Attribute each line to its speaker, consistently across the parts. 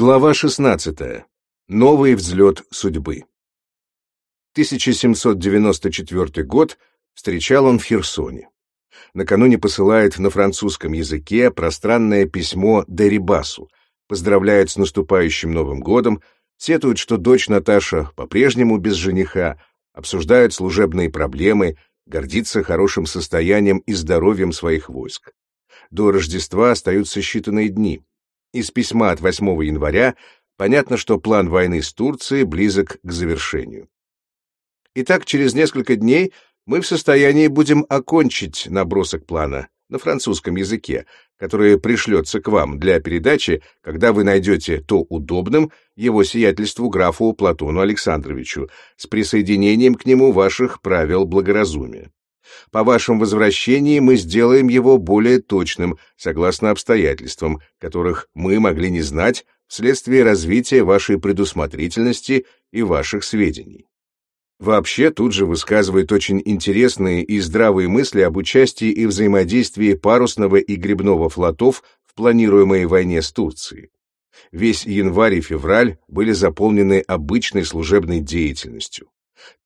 Speaker 1: Глава 16. Новый взлет судьбы. 1794 год встречал он в Херсоне. Накануне посылает на французском языке пространное письмо Дерибасу, поздравляет с наступающим Новым годом, сетует, что дочь Наташа по-прежнему без жениха, обсуждают служебные проблемы, гордится хорошим состоянием и здоровьем своих войск. До Рождества остаются считанные дни. Из письма от 8 января понятно, что план войны с Турцией близок к завершению. Итак, через несколько дней мы в состоянии будем окончить набросок плана на французском языке, который пришлется к вам для передачи, когда вы найдете то удобным его сиятельству графу Платону Александровичу с присоединением к нему ваших правил благоразумия. По вашем возвращении мы сделаем его более точным, согласно обстоятельствам, которых мы могли не знать вследствие развития вашей предусмотрительности и ваших сведений. Вообще, тут же высказывает очень интересные и здравые мысли об участии и взаимодействии парусного и гребного флотов в планируемой войне с Турцией. Весь январь и февраль были заполнены обычной служебной деятельностью.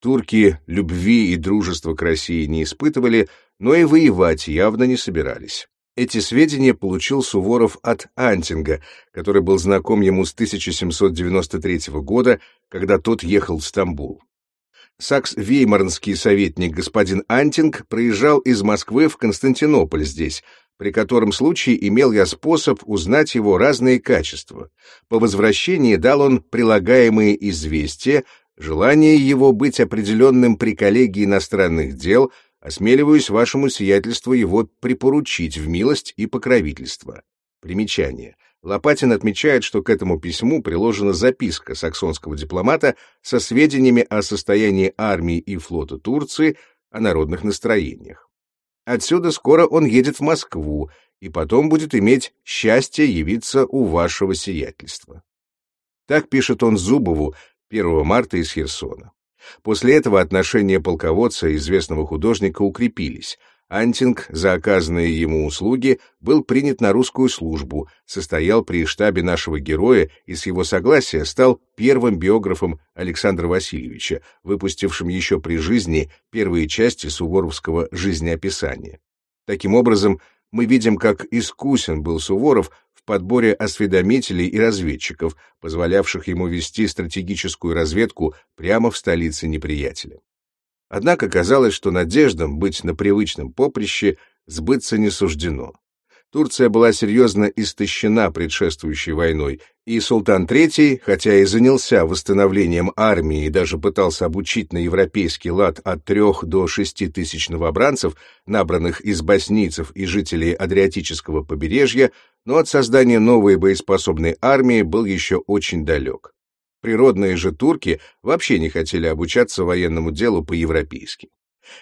Speaker 1: Турки любви и дружества к России не испытывали, но и воевать явно не собирались. Эти сведения получил Суворов от Антинга, который был знаком ему с 1793 года, когда тот ехал в Стамбул. Сакс-Веймарнский советник господин Антинг проезжал из Москвы в Константинополь здесь, при котором случае имел я способ узнать его разные качества. По возвращении дал он прилагаемые известия Желание его быть определенным при коллегии иностранных дел осмеливаюсь вашему сиятельству его припоручить в милость и покровительство. Примечание. Лопатин отмечает, что к этому письму приложена записка саксонского дипломата со сведениями о состоянии армии и флота Турции, о народных настроениях. Отсюда скоро он едет в Москву и потом будет иметь счастье явиться у вашего сиятельства. Так пишет он Зубову 1 марта из Херсона. После этого отношения полководца и известного художника укрепились. Антинг за оказанные ему услуги был принят на русскую службу, состоял при штабе нашего героя и с его согласия стал первым биографом Александра Васильевича, выпустившим еще при жизни первые части суворовского жизнеописания. Таким образом, мы видим, как искусен был Суворов подборе осведомителей и разведчиков, позволявших ему вести стратегическую разведку прямо в столице неприятеля. Однако казалось, что надеждам быть на привычном поприще сбыться не суждено. Турция была серьезно истощена предшествующей войной, и султан III, хотя и занялся восстановлением армии и даже пытался обучить на европейский лад от трех до шести тысяч новобранцев, набранных из боснийцев и жителей Адриатического побережья, но от создания новой боеспособной армии был еще очень далек. Природные же турки вообще не хотели обучаться военному делу по-европейски.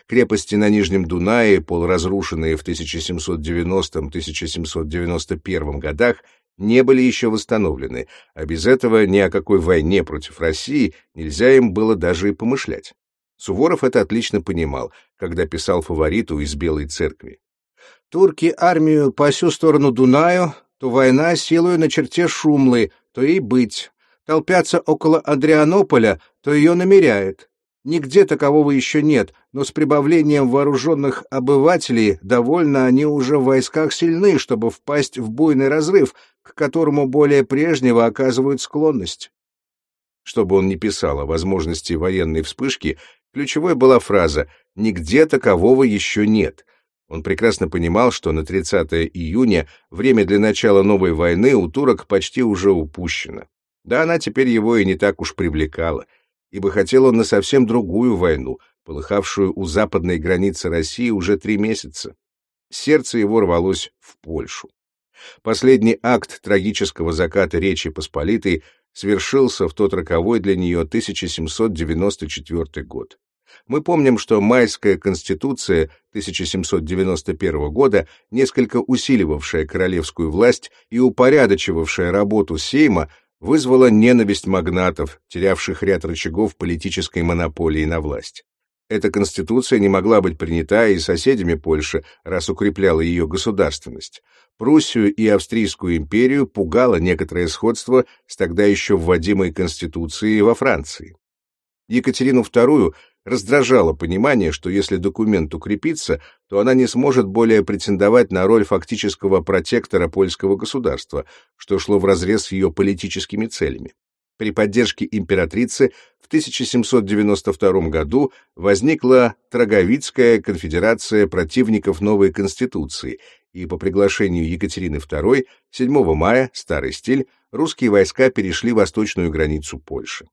Speaker 1: Крепости на Нижнем Дунае, полуразрушенные в 1790-1791 годах, не были еще восстановлены, а без этого ни о какой войне против России нельзя им было даже и помышлять. Суворов это отлично понимал, когда писал фавориту из Белой церкви. «Турки армию по всю сторону Дунаю, то война силою на черте Шумлы, то и быть. Толпятся около Адрианополя, то ее намеряет. Нигде такового еще нет, но с прибавлением вооруженных обывателей довольно они уже в войсках сильны, чтобы впасть в буйный разрыв, к которому более прежнего оказывают склонность. Чтобы он не писал о возможности военной вспышки, ключевой была фраза «нигде такового еще нет». Он прекрасно понимал, что на 30 июня время для начала новой войны у турок почти уже упущено. Да она теперь его и не так уж привлекала — ибо хотел он на совсем другую войну, полыхавшую у западной границы России уже три месяца. Сердце его рвалось в Польшу. Последний акт трагического заката Речи Посполитой свершился в тот роковой для нее 1794 год. Мы помним, что Майская конституция 1791 года, несколько усиливавшая королевскую власть и упорядочивавшая работу Сейма, вызвала ненависть магнатов, терявших ряд рычагов политической монополии на власть. Эта конституция не могла быть принята и соседями Польши, раз укрепляла ее государственность. Пруссию и Австрийскую империю пугало некоторое сходство с тогда еще вводимой конституцией во Франции. Екатерину II раздражало понимание, что если документ укрепится, то она не сможет более претендовать на роль фактического протектора польского государства, что шло вразрез с ее политическими целями. При поддержке императрицы в 1792 году возникла Троговицкая конфедерация противников новой конституции, и по приглашению Екатерины II 7 мая, старый стиль, русские войска перешли восточную границу Польши.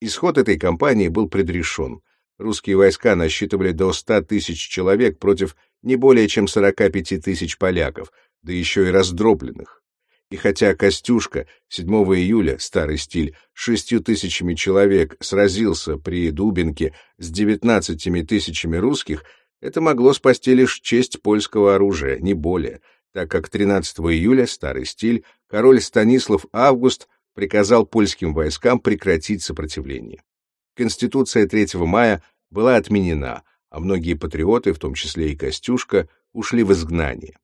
Speaker 1: Исход этой кампании был предрешен. Русские войска насчитывали до 100 тысяч человек против не более чем 45 тысяч поляков, да еще и раздробленных. И хотя Костюшка 7 июля, старый стиль, шестью тысячами человек сразился при Дубинке с 19 тысячами русских, это могло спасти лишь честь польского оружия, не более, так как 13 июля, старый стиль, король Станислав Август приказал польским войскам прекратить сопротивление. Конституция 3 мая была отменена, а многие патриоты, в том числе и Костюшка, ушли в изгнание.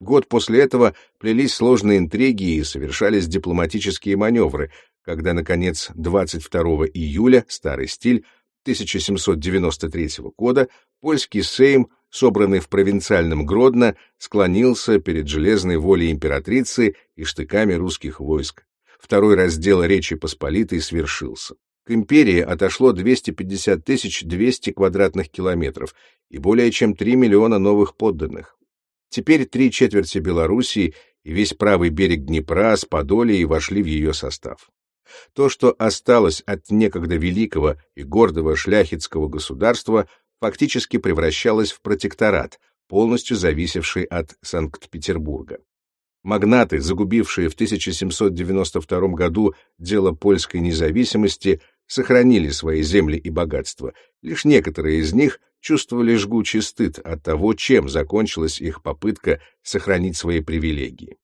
Speaker 1: Год после этого плелись сложные интриги и совершались дипломатические маневры, когда, наконец, 22 июля, старый стиль, 1793 года, польский сейм, собранный в провинциальном Гродно, склонился перед железной волей императрицы и штыками русских войск. Второй раздел Речи Посполитой свершился. К империи отошло 250 200 квадратных километров и более чем 3 миллиона новых подданных. Теперь три четверти Белоруссии и весь правый берег Днепра с Подолией вошли в ее состав. То, что осталось от некогда великого и гордого шляхетского государства, фактически превращалось в протекторат, полностью зависевший от Санкт-Петербурга. Магнаты, загубившие в 1792 году дело польской независимости, сохранили свои земли и богатства. Лишь некоторые из них чувствовали жгучий стыд от того, чем закончилась их попытка сохранить свои привилегии.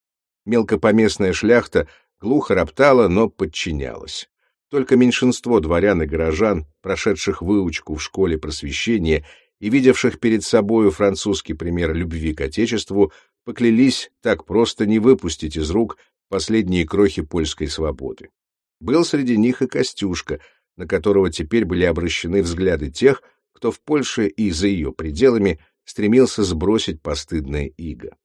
Speaker 1: Мелкопоместная шляхта глухо роптала, но подчинялась. Только меньшинство дворян и горожан, прошедших выучку в школе просвещения и видевших перед собою французский пример любви к Отечеству, поклялись так просто не выпустить из рук последние крохи польской свободы. Был среди них и Костюшка, на которого теперь были обращены взгляды тех, кто в Польше и за ее пределами стремился сбросить постыдное иго.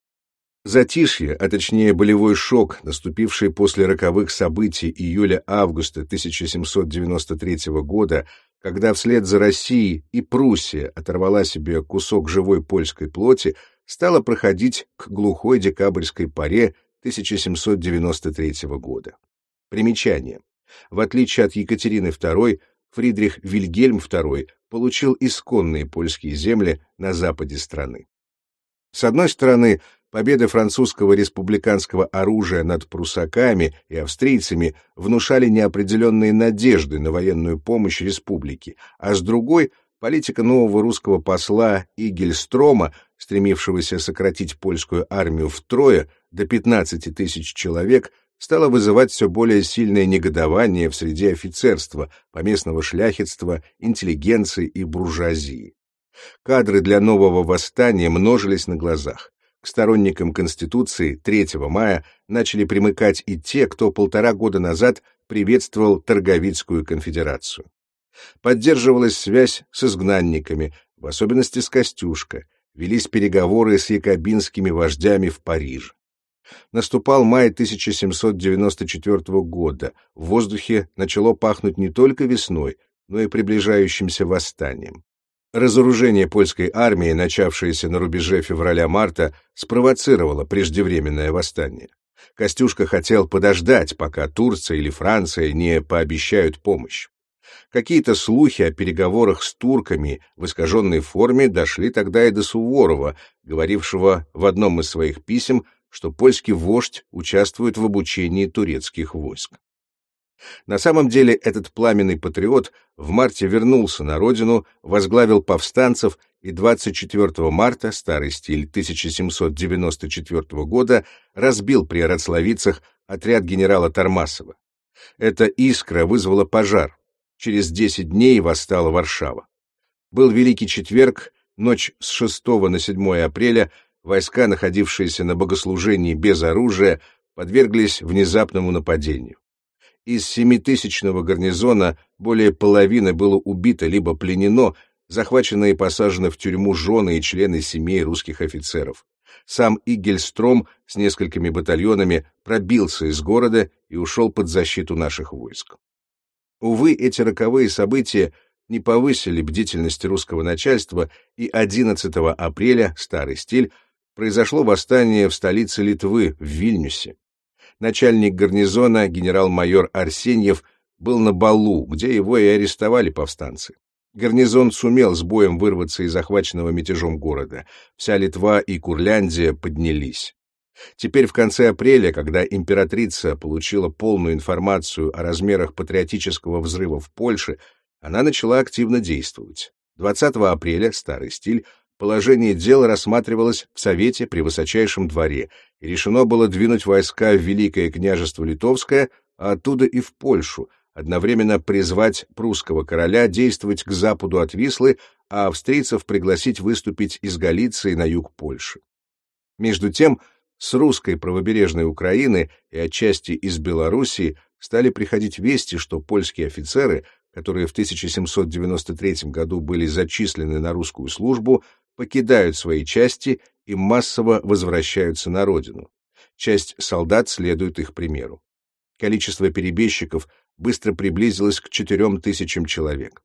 Speaker 1: Затишье, а точнее болевой шок, наступивший после роковых событий июля-августа 1793 года, когда вслед за Россией и Пруссия оторвала себе кусок живой польской плоти, стало проходить к глухой декабрьской паре 1793 года. Примечание. В отличие от Екатерины II, Фридрих Вильгельм II получил исконные польские земли на западе страны. С одной стороны, победы французского республиканского оружия над прусаками и австрийцами внушали неопределенные надежды на военную помощь республике, а с другой — политика нового русского посла Игельстрома, стремившегося сократить польскую армию втрое до 15 тысяч человек, стало вызывать все более сильное негодование в среде офицерства, поместного шляхетства, интеллигенции и буржуазии. Кадры для нового восстания множились на глазах. К сторонникам Конституции 3 мая начали примыкать и те, кто полтора года назад приветствовал Торговицкую конфедерацию. Поддерживалась связь с изгнанниками, в особенности с Костюшко, велись переговоры с якобинскими вождями в Париже. Наступал май 1794 года. В воздухе начало пахнуть не только весной, но и приближающимся восстанием. Разоружение польской армии, начавшееся на рубеже февраля-марта, спровоцировало преждевременное восстание. Костюшка хотел подождать, пока Турция или Франция не пообещают помощь. Какие-то слухи о переговорах с турками в искаженной форме дошли тогда и до Суворова, говорившего в одном из своих писем что польский вождь участвует в обучении турецких войск. На самом деле этот пламенный патриот в марте вернулся на родину, возглавил повстанцев и 24 марта, старый стиль 1794 года, разбил при Роцлавицах отряд генерала Тормасова. Эта искра вызвала пожар. Через 10 дней восстала Варшава. Был Великий Четверг, ночь с 6 на 7 апреля, войска, находившиеся на богослужении без оружия, подверглись внезапному нападению. Из семитысячного гарнизона более половины было убито либо пленено, захвачено и посажено в тюрьму жены и члены семей русских офицеров. Сам Игельстром с несколькими батальонами пробился из города и ушел под защиту наших войск. Увы, эти роковые события не повысили бдительность русского начальства, и 11 апреля, старый стиль, произошло восстание в столице Литвы, в Вильнюсе. Начальник гарнизона, генерал-майор Арсеньев, был на балу, где его и арестовали повстанцы. Гарнизон сумел с боем вырваться из захваченного мятежом города. Вся Литва и Курляндия поднялись. Теперь в конце апреля, когда императрица получила полную информацию о размерах патриотического взрыва в Польше, она начала активно действовать. 20 апреля, старый стиль, положение дел рассматривалось в Совете при Высочайшем дворе, и решено было двинуть войска в Великое княжество Литовское, а оттуда и в Польшу, одновременно призвать прусского короля действовать к западу от Вислы, а австрийцев пригласить выступить из Галиции на юг Польши. Между тем, с русской правобережной Украины и отчасти из Белоруссии стали приходить вести, что польские офицеры, которые в 1793 году были зачислены на русскую службу, покидают свои части и массово возвращаются на родину. Часть солдат следует их примеру. Количество перебежчиков быстро приблизилось к четырем тысячам человек.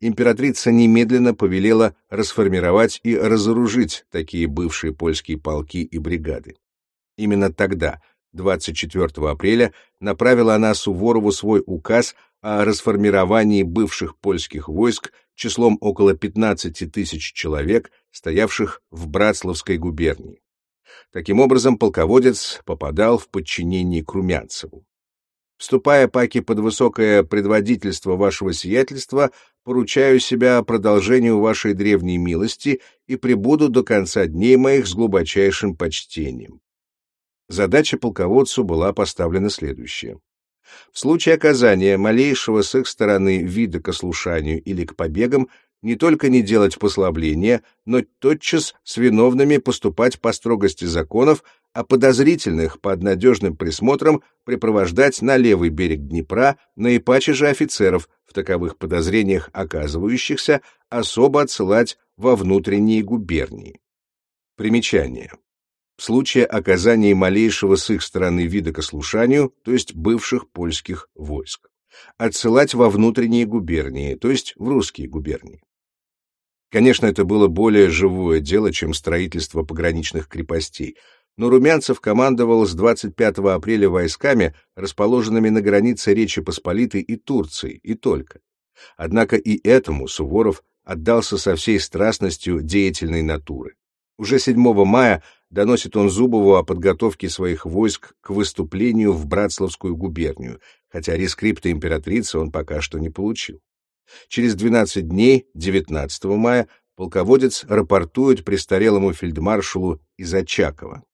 Speaker 1: Императрица немедленно повелела расформировать и разоружить такие бывшие польские полки и бригады. Именно тогда, 24 апреля, направила она Суворову свой указ о расформировании бывших польских войск числом около 15 тысяч человек, стоявших в Братславской губернии. Таким образом, полководец попадал в подчинение к Румянцеву. Вступая, Паки, под высокое предводительство вашего сиятельства, поручаю себя продолжению вашей древней милости и пребуду до конца дней моих с глубочайшим почтением. Задача полководцу была поставлена следующая. В случае оказания малейшего с их стороны вида к ослушанию или к побегам не только не делать послабления, но тотчас с виновными поступать по строгости законов, а подозрительных под надежным присмотром припровождать на левый берег Днепра, наипаче же офицеров, в таковых подозрениях оказывающихся, особо отсылать во внутренние губернии. Примечание в случае оказания малейшего с их стороны вида к ослушанию, то есть бывших польских войск. Отсылать во внутренние губернии, то есть в русские губернии. Конечно, это было более живое дело, чем строительство пограничных крепостей, но Румянцев командовал с 25 апреля войсками, расположенными на границе Речи Посполитой и Турции, и только. Однако и этому Суворов отдался со всей страстностью деятельной натуры. Уже 7 мая доносит он Зубову о подготовке своих войск к выступлению в Братславскую губернию, хотя рескрипта императрицы он пока что не получил. Через 12 дней, 19 мая, полководец рапортует престарелому фельдмаршалу из Очакова.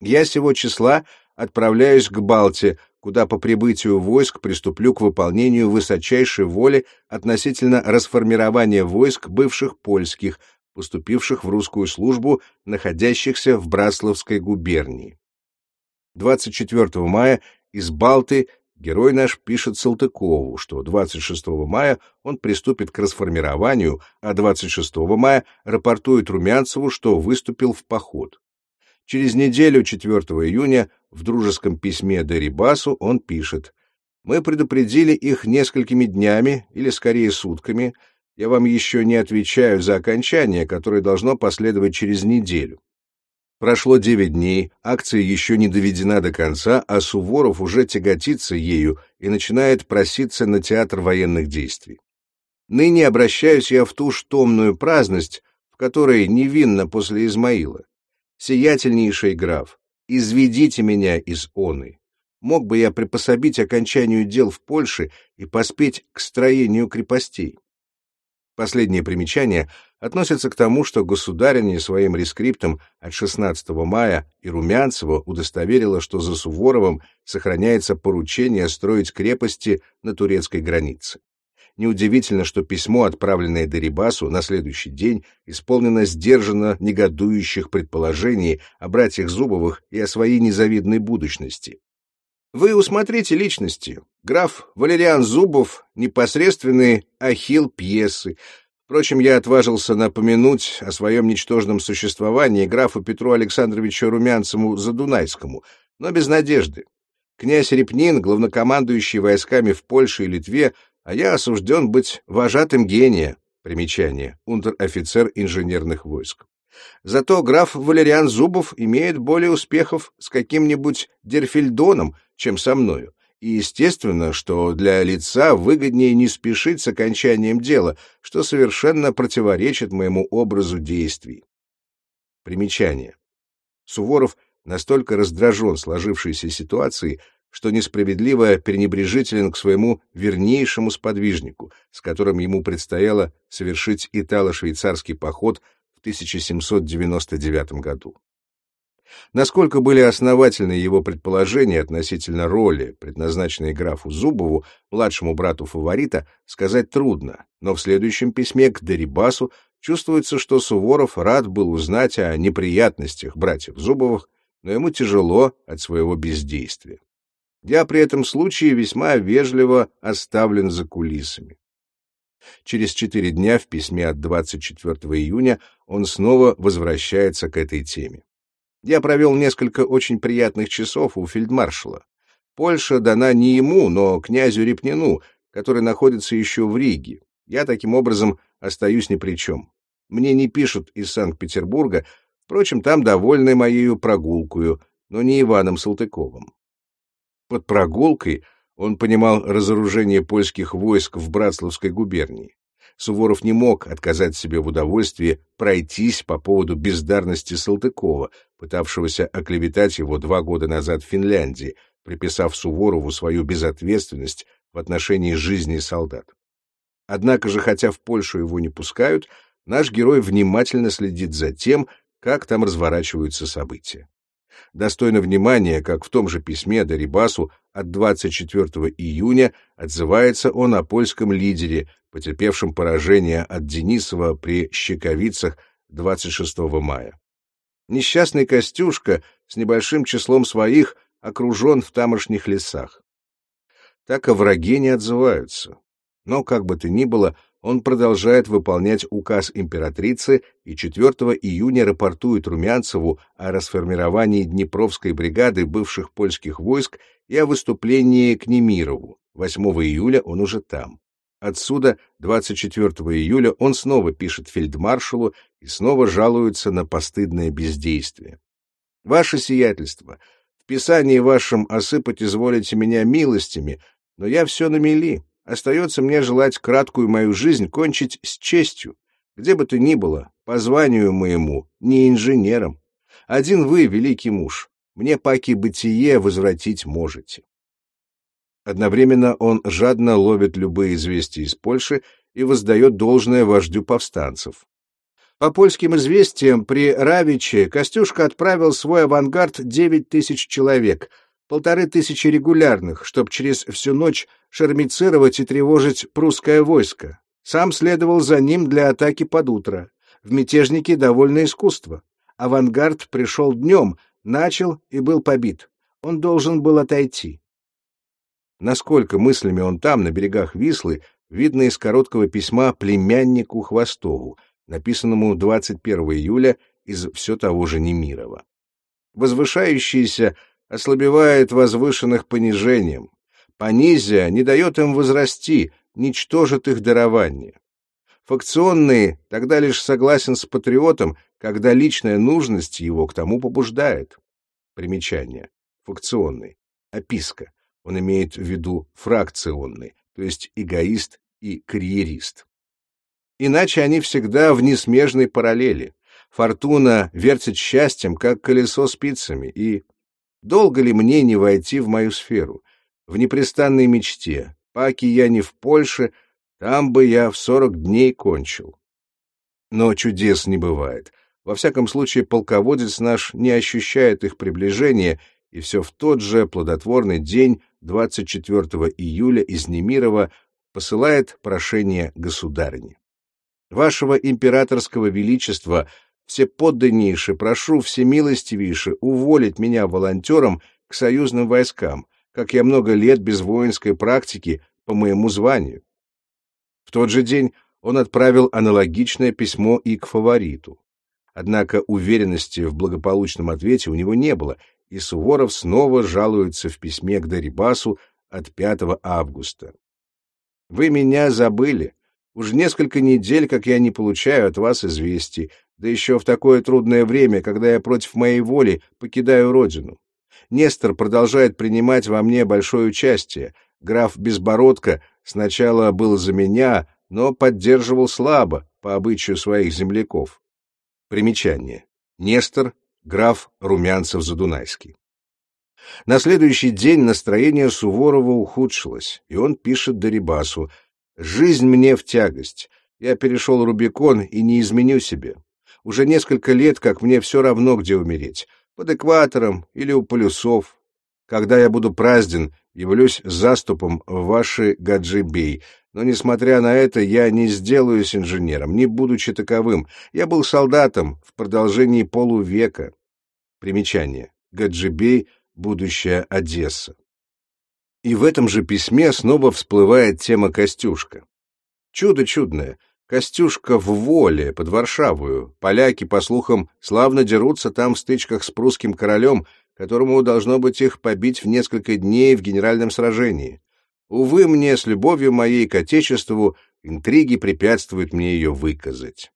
Speaker 1: «Я сего числа отправляюсь к Балте, куда по прибытию войск приступлю к выполнению высочайшей воли относительно расформирования войск бывших польских, поступивших в русскую службу, находящихся в Брасловской губернии. 24 мая из Балты герой наш пишет Салтыкову, что 26 мая он приступит к расформированию, а 26 мая рапортует Румянцеву, что выступил в поход. Через неделю, 4 июня, в дружеском письме Дерибасу он пишет «Мы предупредили их несколькими днями, или скорее сутками, я вам еще не отвечаю за окончание, которое должно последовать через неделю. Прошло девять дней, акция еще не доведена до конца, а Суворов уже тяготится ею и начинает проситься на театр военных действий. Ныне обращаюсь я в ту штомную праздность, в которой невинно после Измаила. Сиятельнейший граф, изведите меня из оны. Мог бы я припособить окончанию дел в Польше и поспеть к строению крепостей. Последнее примечание относится к тому, что государине своим рескриптом от 16 мая и Румянцева удостоверила, что за Суворовым сохраняется поручение строить крепости на турецкой границе. Неудивительно, что письмо, отправленное Дерибасу на следующий день, исполнено сдержанно негодующих предположений о братьях Зубовых и о своей незавидной будущности. Вы усмотрите личности. Граф Валериан Зубов — непосредственный ахилл пьесы. Впрочем, я отважился напомянуть о своем ничтожном существовании графу Петру Александровичу Румянцеву Задунайскому, но без надежды. Князь Репнин, главнокомандующий войсками в Польше и Литве, а я осужден быть вожатым гения. Примечание. Унтер-офицер инженерных войск. Зато граф Валериан Зубов имеет более успехов с каким-нибудь Дерфельдоном, чем со мною. И естественно, что для лица выгоднее не спешить с окончанием дела, что совершенно противоречит моему образу действий. Примечание. Суворов настолько раздражен сложившейся ситуацией, что несправедливо пренебрежителен к своему вернейшему сподвижнику, с которым ему предстояло совершить итало-швейцарский поход в 1799 году. Насколько были основательны его предположения относительно роли, предназначенной графу Зубову, младшему брату фаворита, сказать трудно, но в следующем письме к Дерибасу чувствуется, что Суворов рад был узнать о неприятностях братьев Зубовых, но ему тяжело от своего бездействия. Я при этом случае весьма вежливо оставлен за кулисами. Через четыре дня в письме от 24 июня он снова возвращается к этой теме. Я провел несколько очень приятных часов у фельдмаршала. Польша дана не ему, но князю Репнину, который находится еще в Риге. Я таким образом остаюсь ни при чем. Мне не пишут из Санкт-Петербурга, впрочем, там довольны моею прогулкою, но не Иваном Салтыковым. Под прогулкой он понимал разоружение польских войск в Братславской губернии. Суворов не мог отказать себе в удовольствии пройтись по поводу бездарности Салтыкова, пытавшегося оклеветать его два года назад в Финляндии, приписав Суворову свою безответственность в отношении жизни солдат. Однако же, хотя в Польшу его не пускают, наш герой внимательно следит за тем, как там разворачиваются события. Достойно внимания, как в том же письме Дарибасу от 24 июня отзывается он о польском лидере, потерпевшем поражение от Денисова при Щековицах 26 мая. Несчастный Костюшка с небольшим числом своих окружен в тамошних лесах. Так о враге не отзываются. Но, как бы то ни было, он продолжает выполнять указ императрицы и 4 июня рапортует Румянцеву о расформировании Днепровской бригады бывших польских войск и о выступлении к Немирову. 8 июля он уже там. Отсюда 24 июля он снова пишет фельдмаршалу и снова жалуется на постыдное бездействие. «Ваше сиятельство, в писании вашем осыпать изволите меня милостями, но я все на мели. Остается мне желать краткую мою жизнь кончить с честью, где бы то ни было, по званию моему, не инженером. Один вы, великий муж, мне паки бытие возвратить можете. Одновременно он жадно ловит любые известия из Польши и воздает должное вождю повстанцев. По польским известиям, при Равиче Костюшка отправил свой авангард девять тысяч человек, полторы тысячи регулярных, чтобы через всю ночь шармицировать и тревожить прусское войско. Сам следовал за ним для атаки под утро. В мятежнике довольно искусство. Авангард пришел днем, начал и был побит. Он должен был отойти. Насколько мыслями он там, на берегах Вислы, видно из короткого письма племяннику Хвостову, написанному 21 июля из все того же Немирова. Возвышающийся ослабевает возвышенных понижением. Понизия не дает им возрасти, ничтожит их дарование. Факционный тогда лишь согласен с патриотом, когда личная нужность его к тому побуждает. Примечание. Факционный. Описка. Он имеет в виду фракционный, то есть эгоист и карьерист. Иначе они всегда в несмежной параллели. Фортуна вертит счастьем, как колесо спицами, и долго ли мне не войти в мою сферу, в непрестанной мечте, паки я не в Польше, там бы я в сорок дней кончил. Но чудес не бывает. Во всяком случае, полководец наш не ощущает их приближения, и все в тот же плодотворный день 24 июля из Немирова посылает прошение государине. Вашего императорского величества всеподданнейше прошу всемилостивейше уволить меня волонтером к союзным войскам, как я много лет без воинской практики по моему званию. В тот же день он отправил аналогичное письмо и к фавориту. Однако уверенности в благополучном ответе у него не было, и Суворов снова жалуется в письме к Дарибасу от 5 августа. «Вы меня забыли. Уж несколько недель, как я не получаю от вас известий, да еще в такое трудное время, когда я против моей воли покидаю родину. Нестор продолжает принимать во мне большое участие. Граф Безбородко сначала был за меня, но поддерживал слабо, по обычаю своих земляков. Примечание. Нестор, граф Румянцев-Задунайский. На следующий день настроение Суворова ухудшилось, и он пишет Дерибасу «Жизнь мне в тягость. Я перешел Рубикон и не изменю себе. Уже несколько лет, как мне все равно, где умереть под экватором или у полюсов. Когда я буду празден, явлюсь заступом в ваши гаджибей, но, несмотря на это, я не сделаюсь инженером, не будучи таковым. Я был солдатом в продолжении полувека. Примечание. Гаджибей — будущая Одесса. И в этом же письме снова всплывает тема Костюшка. Чудо чудное — Костюшка в воле, под Варшавою. Поляки, по слухам, славно дерутся там в стычках с прусским королем, которому должно быть их побить в несколько дней в генеральном сражении. Увы, мне с любовью моей к Отечеству интриги препятствуют мне ее выказать.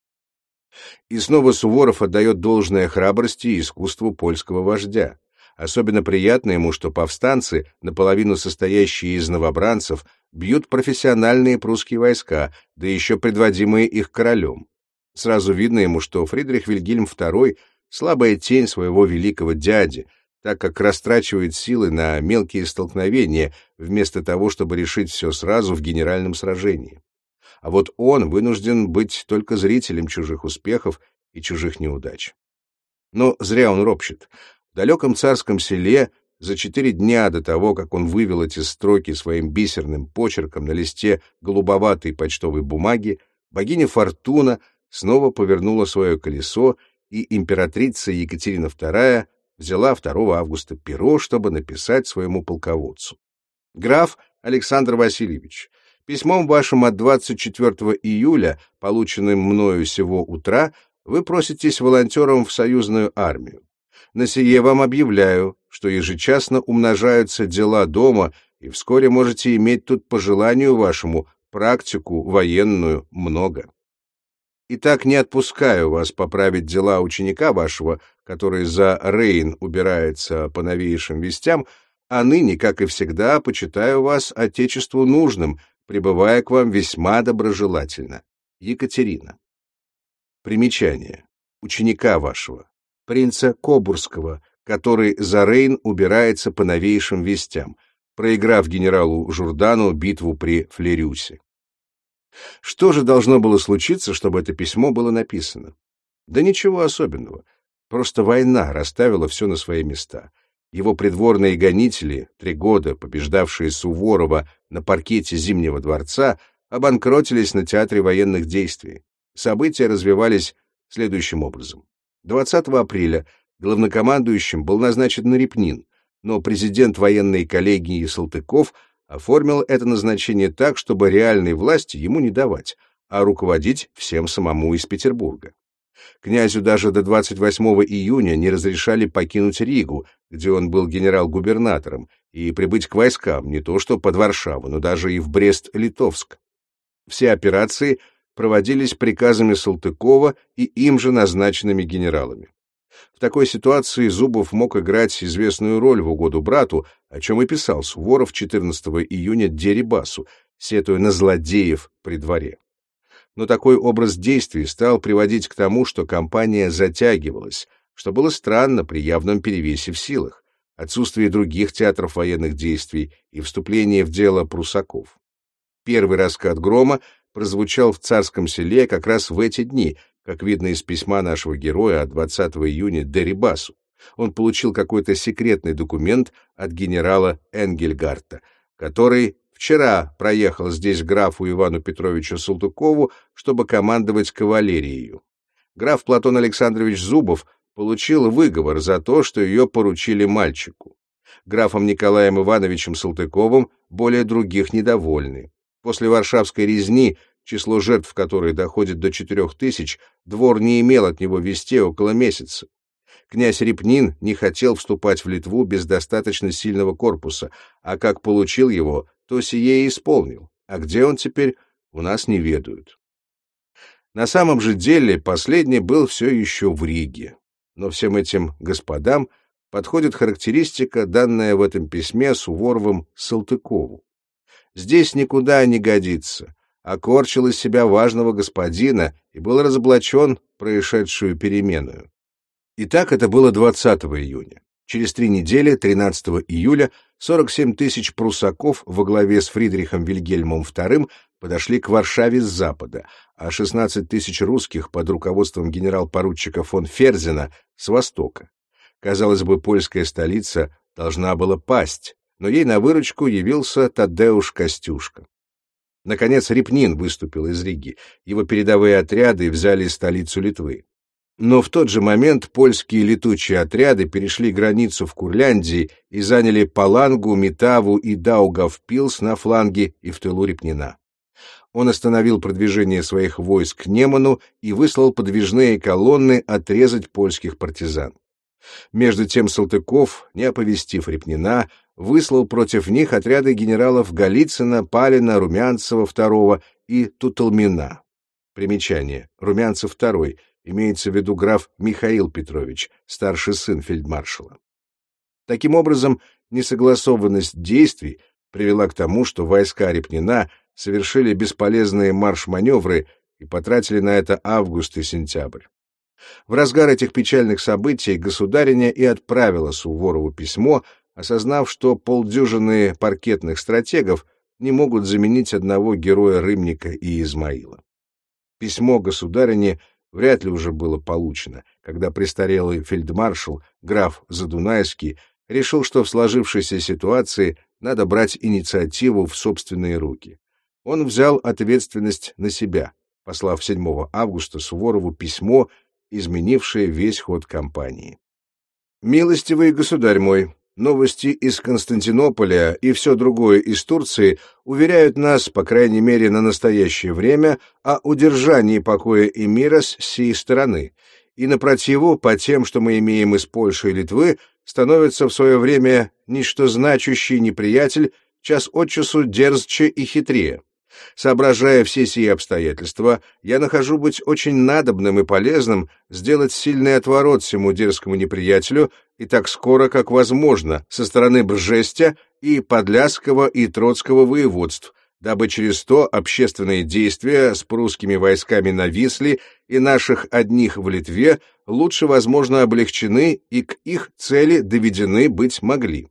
Speaker 1: И снова Суворов отдает должное храбрости и искусству польского вождя. Особенно приятно ему, что повстанцы, наполовину состоящие из новобранцев, бьют профессиональные прусские войска, да еще предводимые их королем. Сразу видно ему, что Фридрих Вильгельм II — слабая тень своего великого дяди, так как растрачивает силы на мелкие столкновения, вместо того, чтобы решить все сразу в генеральном сражении. А вот он вынужден быть только зрителем чужих успехов и чужих неудач. Но зря он ропщет. В далеком царском селе за четыре дня до того, как он вывел эти строки своим бисерным почерком на листе голубоватой почтовой бумаги, богиня Фортуна снова повернула свое колесо, и императрица Екатерина II взяла 2 августа перо, чтобы написать своему полководцу. «Граф Александр Васильевич, письмом вашим от 24 июля, полученным мною сего утра, вы проситесь волонтером в союзную армию. На сие вам объявляю, что ежечасно умножаются дела дома, и вскоре можете иметь тут по желанию вашему практику военную много. Итак, не отпускаю вас поправить дела ученика вашего, который за Рейн убирается по новейшим вестям, а ныне, как и всегда, почитаю вас отечеству нужным, пребывая к вам весьма доброжелательно. Екатерина. Примечание. Ученика вашего принца Кобурского, который за Рейн убирается по новейшим вестям, проиграв генералу Журдану битву при Флерюсе. Что же должно было случиться, чтобы это письмо было написано? Да ничего особенного. Просто война расставила все на свои места. Его придворные гонители, три года побеждавшие Суворова на паркете Зимнего дворца, обанкротились на театре военных действий. События развивались следующим образом. 20 апреля главнокомандующим был назначен Репнин, но президент военной коллегии Салтыков оформил это назначение так, чтобы реальной власти ему не давать, а руководить всем самому из Петербурга. Князю даже до 28 июня не разрешали покинуть Ригу, где он был генерал-губернатором, и прибыть к войскам, не то что под Варшаву, но даже и в Брест-Литовск. Все операции проводились приказами Салтыкова и им же назначенными генералами. В такой ситуации Зубов мог играть известную роль в угоду брату, о чем и писал Суворов 14 июня Дерибасу, сетуя на злодеев при дворе. Но такой образ действий стал приводить к тому, что кампания затягивалась, что было странно при явном перевесе в силах, отсутствии других театров военных действий и вступлении в дело прусаков. Первый раскат грома прозвучал в царском селе как раз в эти дни, как видно из письма нашего героя от 20 июня Дерибасу. Он получил какой-то секретный документ от генерала Энгельгарта, который вчера проехал здесь графу Ивану Петровичу Салтыкову, чтобы командовать кавалерией. Граф Платон Александрович Зубов получил выговор за то, что ее поручили мальчику. Графом Николаем Ивановичем Салтыковым более других недовольны. После Варшавской резни, число жертв которой доходит до четырех тысяч, двор не имел от него вести около месяца. Князь Репнин не хотел вступать в Литву без достаточно сильного корпуса, а как получил его, то сие исполнил. А где он теперь, у нас не ведают. На самом же деле последний был все еще в Риге. Но всем этим господам подходит характеристика, данная в этом письме Суворовым Салтыкову. Здесь никуда не годится, окорчил из себя важного господина и был разоблачен происшедшую переменную. Итак, это было 20 июня. Через три недели, 13 июля, 47 тысяч прусаков во главе с Фридрихом Вильгельмом II подошли к Варшаве с запада, а 16 тысяч русских под руководством генерал-поручика фон Ферзена с востока. Казалось бы, польская столица должна была пасть, но ей на выручку явился Тадеуш Костюшка. Наконец Репнин выступил из Риги, его передовые отряды взяли столицу Литвы. Но в тот же момент польские летучие отряды перешли границу в Курляндии и заняли Палангу, Метаву и Даугавпилс на фланге и в тылу Репнина. Он остановил продвижение своих войск к Неману и выслал подвижные колонны отрезать польских партизан. Между тем Салтыков, не оповестив Репнина, выслал против них отряды генералов Голицына, Палина, Румянцева II и Туталмина. Примечание. Румянцев II имеется в виду граф Михаил Петрович, старший сын фельдмаршала. Таким образом, несогласованность действий привела к тому, что войска Репнина совершили бесполезные марш-маневры и потратили на это август и сентябрь. В разгар этих печальных событий государиня и отправила Суворову письмо, осознав, что полдюжины паркетных стратегов не могут заменить одного героя Рымника и Измаила. Письмо государине вряд ли уже было получено, когда престарелый фельдмаршал, граф Задунайский, решил, что в сложившейся ситуации надо брать инициативу в собственные руки. Он взял ответственность на себя, послав 7 августа Суворову письмо, изменившее весь ход кампании. «Милостивый государь мой, Новости из Константинополя и все другое из Турции уверяют нас, по крайней мере на настоящее время, о удержании покоя и мира с сей стороны, и на противу по тем, что мы имеем из Польши и Литвы, становится в свое время ничто значащий неприятель, час от часу дерзче и хитрее. Соображая все сии обстоятельства, я нахожу быть очень надобным и полезным сделать сильный отворот всему дерзкому неприятелю и так скоро, как возможно, со стороны Бржестя и Подляского и Троцкого воеводств, дабы через то общественные действия с прусскими войсками на Висле и наших одних в Литве лучше возможно облегчены и к их цели доведены быть могли.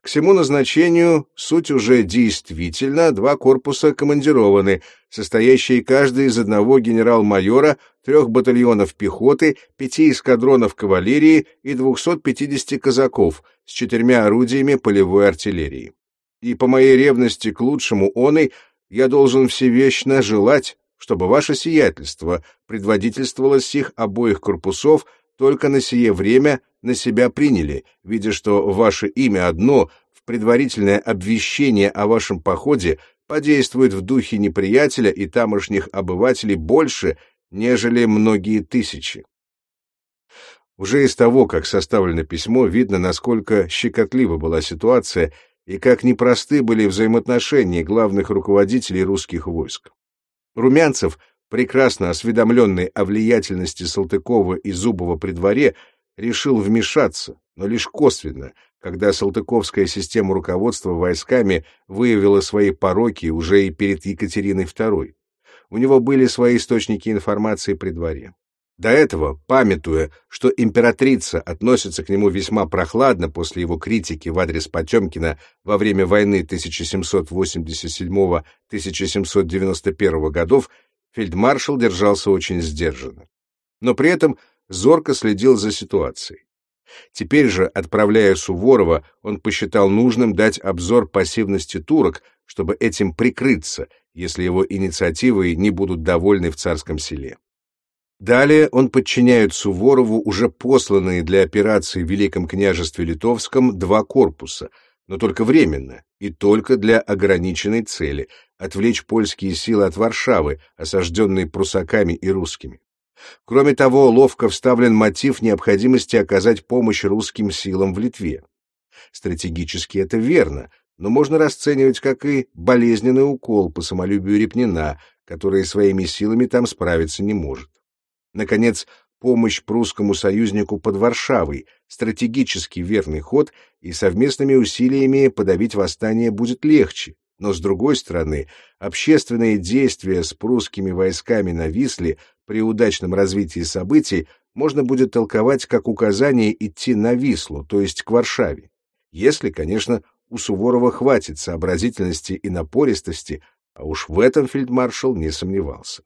Speaker 1: К всему назначению суть уже действительно два корпуса командированы, состоящие каждый из одного генерал-майора, трех батальонов пехоты, пяти эскадронов кавалерии и 250 казаков с четырьмя орудиями полевой артиллерии. И по моей ревности к лучшему оной я должен всевечно желать, чтобы ваше сиятельство предводительствовало сих обоих корпусов только на сие время на себя приняли, видя, что ваше имя одно в предварительное обвещение о вашем походе подействует в духе неприятеля и тамошних обывателей больше, нежели многие тысячи. Уже из того, как составлено письмо, видно, насколько щекотлива была ситуация и как непросты были взаимоотношения главных руководителей русских войск. Румянцев, прекрасно осведомленный о влиятельности Салтыкова и Зубова при дворе, решил вмешаться, но лишь косвенно, когда Салтыковская система руководства войсками выявила свои пороки уже и перед Екатериной II. У него были свои источники информации при дворе. До этого, памятуя, что императрица относится к нему весьма прохладно после его критики в адрес Потемкина во время войны 1787-1791 годов, фельдмаршал держался очень сдержанно. Но при этом зорко следил за ситуацией. Теперь же, отправляя Суворова, он посчитал нужным дать обзор пассивности турок, чтобы этим прикрыться, если его инициативой не будут довольны в царском селе. Далее он подчиняет Суворову уже посланные для операции в Великом княжестве Литовском два корпуса, но только временно и только для ограниченной цели — отвлечь польские силы от Варшавы, осажденной прусаками и русскими. Кроме того, ловко вставлен мотив необходимости оказать помощь русским силам в Литве. Стратегически это верно, но можно расценивать как и болезненный укол по самолюбию Репнина, который своими силами там справиться не может. Наконец, помощь прусскому союзнику под Варшавой, стратегически верный ход, и совместными усилиями подавить восстание будет легче. Но, с другой стороны, общественные действия с прусскими войсками на Висле при удачном развитии событий можно будет толковать как указание идти на Вислу, то есть к Варшаве. Если, конечно, у Суворова хватит сообразительности и напористости, а уж в этом фельдмаршал не сомневался.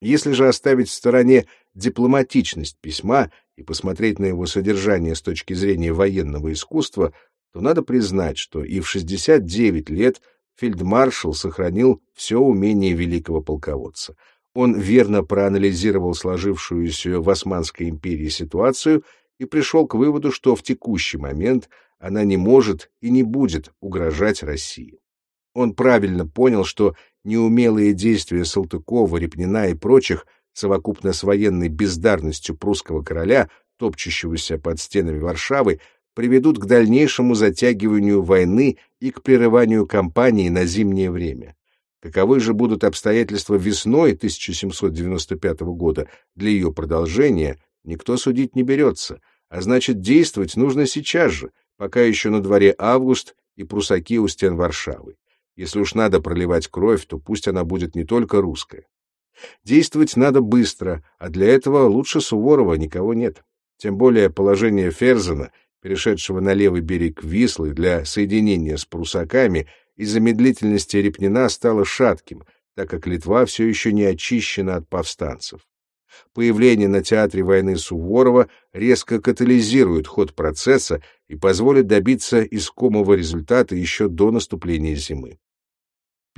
Speaker 1: Если же оставить в стороне дипломатичность письма и посмотреть на его содержание с точки зрения военного искусства, то надо признать, что и в 69 лет фельдмаршал сохранил все умение великого полководца — он верно проанализировал сложившуюся в Османской империи ситуацию и пришел к выводу, что в текущий момент она не может и не будет угрожать России. Он правильно понял, что неумелые действия Салтыкова, Репнина и прочих, совокупно с военной бездарностью прусского короля, топчущегося под стенами Варшавы, приведут к дальнейшему затягиванию войны и к прерыванию кампании на зимнее время. Каковы же будут обстоятельства весной 1795 года для ее продолжения, никто судить не берется, а значит, действовать нужно сейчас же, пока еще на дворе август и прусаки у стен Варшавы. Если уж надо проливать кровь, то пусть она будет не только русская. Действовать надо быстро, а для этого лучше Суворова никого нет. Тем более положение Ферзена, перешедшего на левый берег Вислы для соединения с прусаками, из-за медлительности Репнина стало шатким, так как Литва все еще не очищена от повстанцев. Появление на театре войны Суворова резко катализирует ход процесса и позволит добиться искомого результата еще до наступления зимы.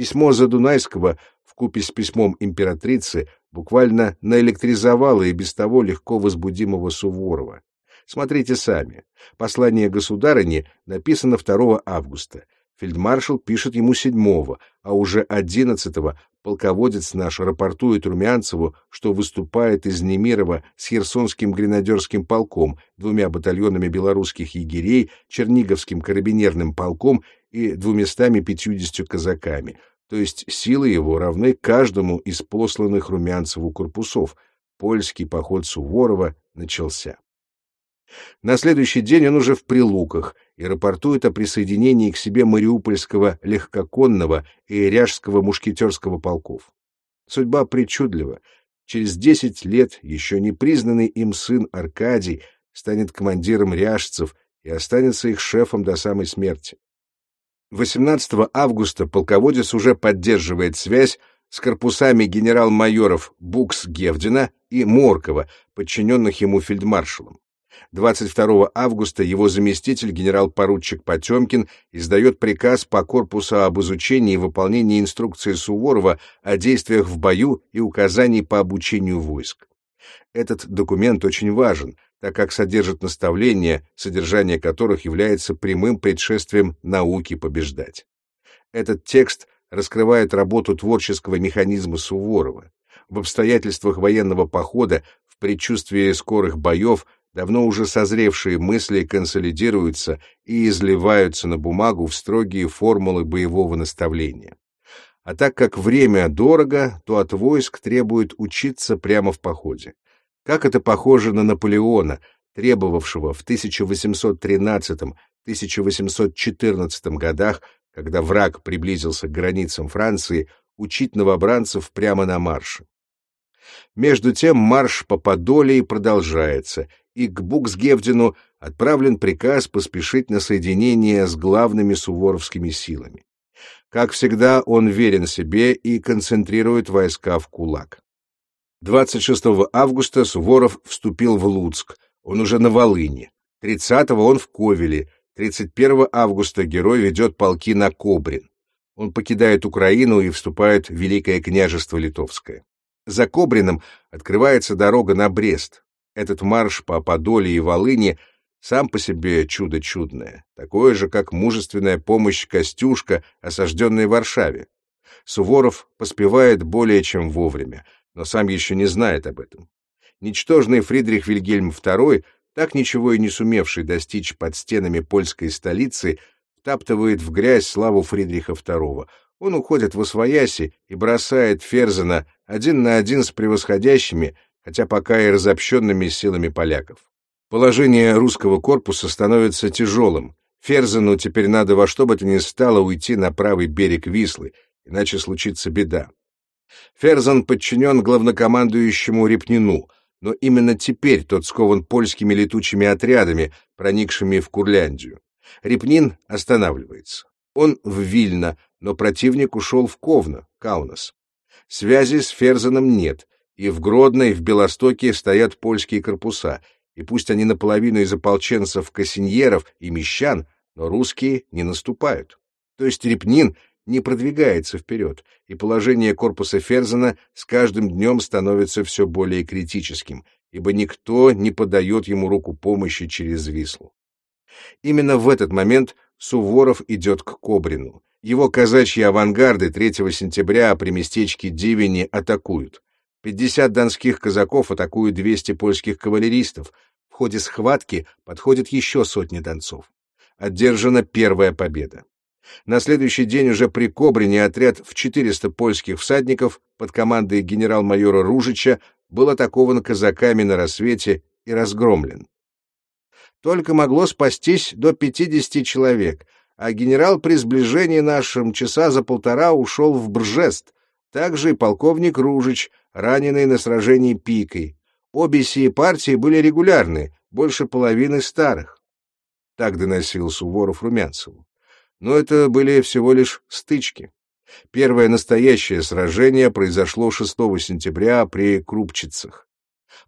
Speaker 1: Письмо Задунайского вкупе с письмом императрицы буквально наэлектризовало и без того легко возбудимого Суворова. Смотрите сами. Послание государыне написано 2 августа. Фельдмаршал пишет ему седьмого, а уже одиннадцатого полководец наш рапортует Румянцеву, что выступает из Немирова с Херсонским гренадерским полком, двумя батальонами белорусских егерей, Черниговским карабинерным полком и двумястами пятьюдесятью казаками, то есть силы его равны каждому из посланных Румянцеву корпусов. Польский поход Суворова начался. На следующий день он уже в Прилуках и рапортует о присоединении к себе Мариупольского легкоконного и Ряжского мушкетерского полков. Судьба причудлива. Через десять лет еще не признанный им сын Аркадий станет командиром ряжцев и останется их шефом до самой смерти. 18 августа полководец уже поддерживает связь с корпусами генерал-майоров Букс-Гевдина и Моркова, подчиненных ему фельдмаршалом. 22 августа его заместитель генерал-поручик Потемкин издает приказ по корпусу об изучении и выполнении инструкции Суворова о действиях в бою и указаний по обучению войск. Этот документ очень важен, так как содержит наставления, содержание которых является прямым предшествием науки побеждать. Этот текст раскрывает работу творческого механизма Суворова. В обстоятельствах военного похода, в предчувствии скорых боев, Давно уже созревшие мысли консолидируются и изливаются на бумагу в строгие формулы боевого наставления. А так как время дорого, то от войск требует учиться прямо в походе. Как это похоже на Наполеона, требовавшего в 1813-1814 годах, когда враг приблизился к границам Франции, учить новобранцев прямо на марше. Между тем марш по Подолии продолжается, и к Буксгевдену отправлен приказ поспешить на соединение с главными суворовскими силами. Как всегда, он верен себе и концентрирует войска в кулак. 26 августа Суворов вступил в Луцк, он уже на Волыне, 30-го он в Ковеле, 31 августа герой ведет полки на Кобрин. Он покидает Украину и вступает в Великое княжество Литовское. За Кобрином открывается дорога на Брест. Этот марш по Подоле и Волыни сам по себе чудо чудное, такое же, как мужественная помощь Костюшка, осажденной в Варшаве. Суворов поспевает более чем вовремя, но сам еще не знает об этом. Ничтожный Фридрих Вильгельм II, так ничего и не сумевший достичь под стенами польской столицы, втаптывает в грязь славу Фридриха II. Он уходит в Освояси и бросает Ферзена один на один с превосходящими, хотя пока и разобщенными силами поляков. Положение русского корпуса становится тяжелым. Ферзену теперь надо во что бы то ни стало уйти на правый берег Вислы, иначе случится беда. Ферзен подчинен главнокомандующему Репнину, но именно теперь тот скован польскими летучими отрядами, проникшими в Курляндию. Репнин останавливается. Он в Вильно, но противник ушел в Ковно, Каунас. Связи с Ферзеном нет, и в Гродно, и в Белостоке стоят польские корпуса, и пусть они наполовину из ополченцев кассиньеров и мещан, но русские не наступают. То есть Репнин не продвигается вперед, и положение корпуса Ферзена с каждым днем становится все более критическим, ибо никто не подает ему руку помощи через Вислу. Именно в этот момент Суворов идет к Кобрину. Его казачьи авангарды 3 сентября при местечке Дивини атакуют. 50 донских казаков атакуют 200 польских кавалеристов. В ходе схватки подходит еще сотни донцов. Одержана первая победа. На следующий день уже при Кобрине отряд в 400 польских всадников под командой генерал-майора Ружича был атакован казаками на рассвете и разгромлен. Только могло спастись до 50 человек, а генерал при сближении нашим часа за полтора ушел в Бржест, также и полковник Ружич, раненый на сражении пикой. Обе сии партии были регулярны, больше половины старых. Так доносил Суворов Румянцеву. Но это были всего лишь стычки. Первое настоящее сражение произошло 6 сентября при Крупчицах.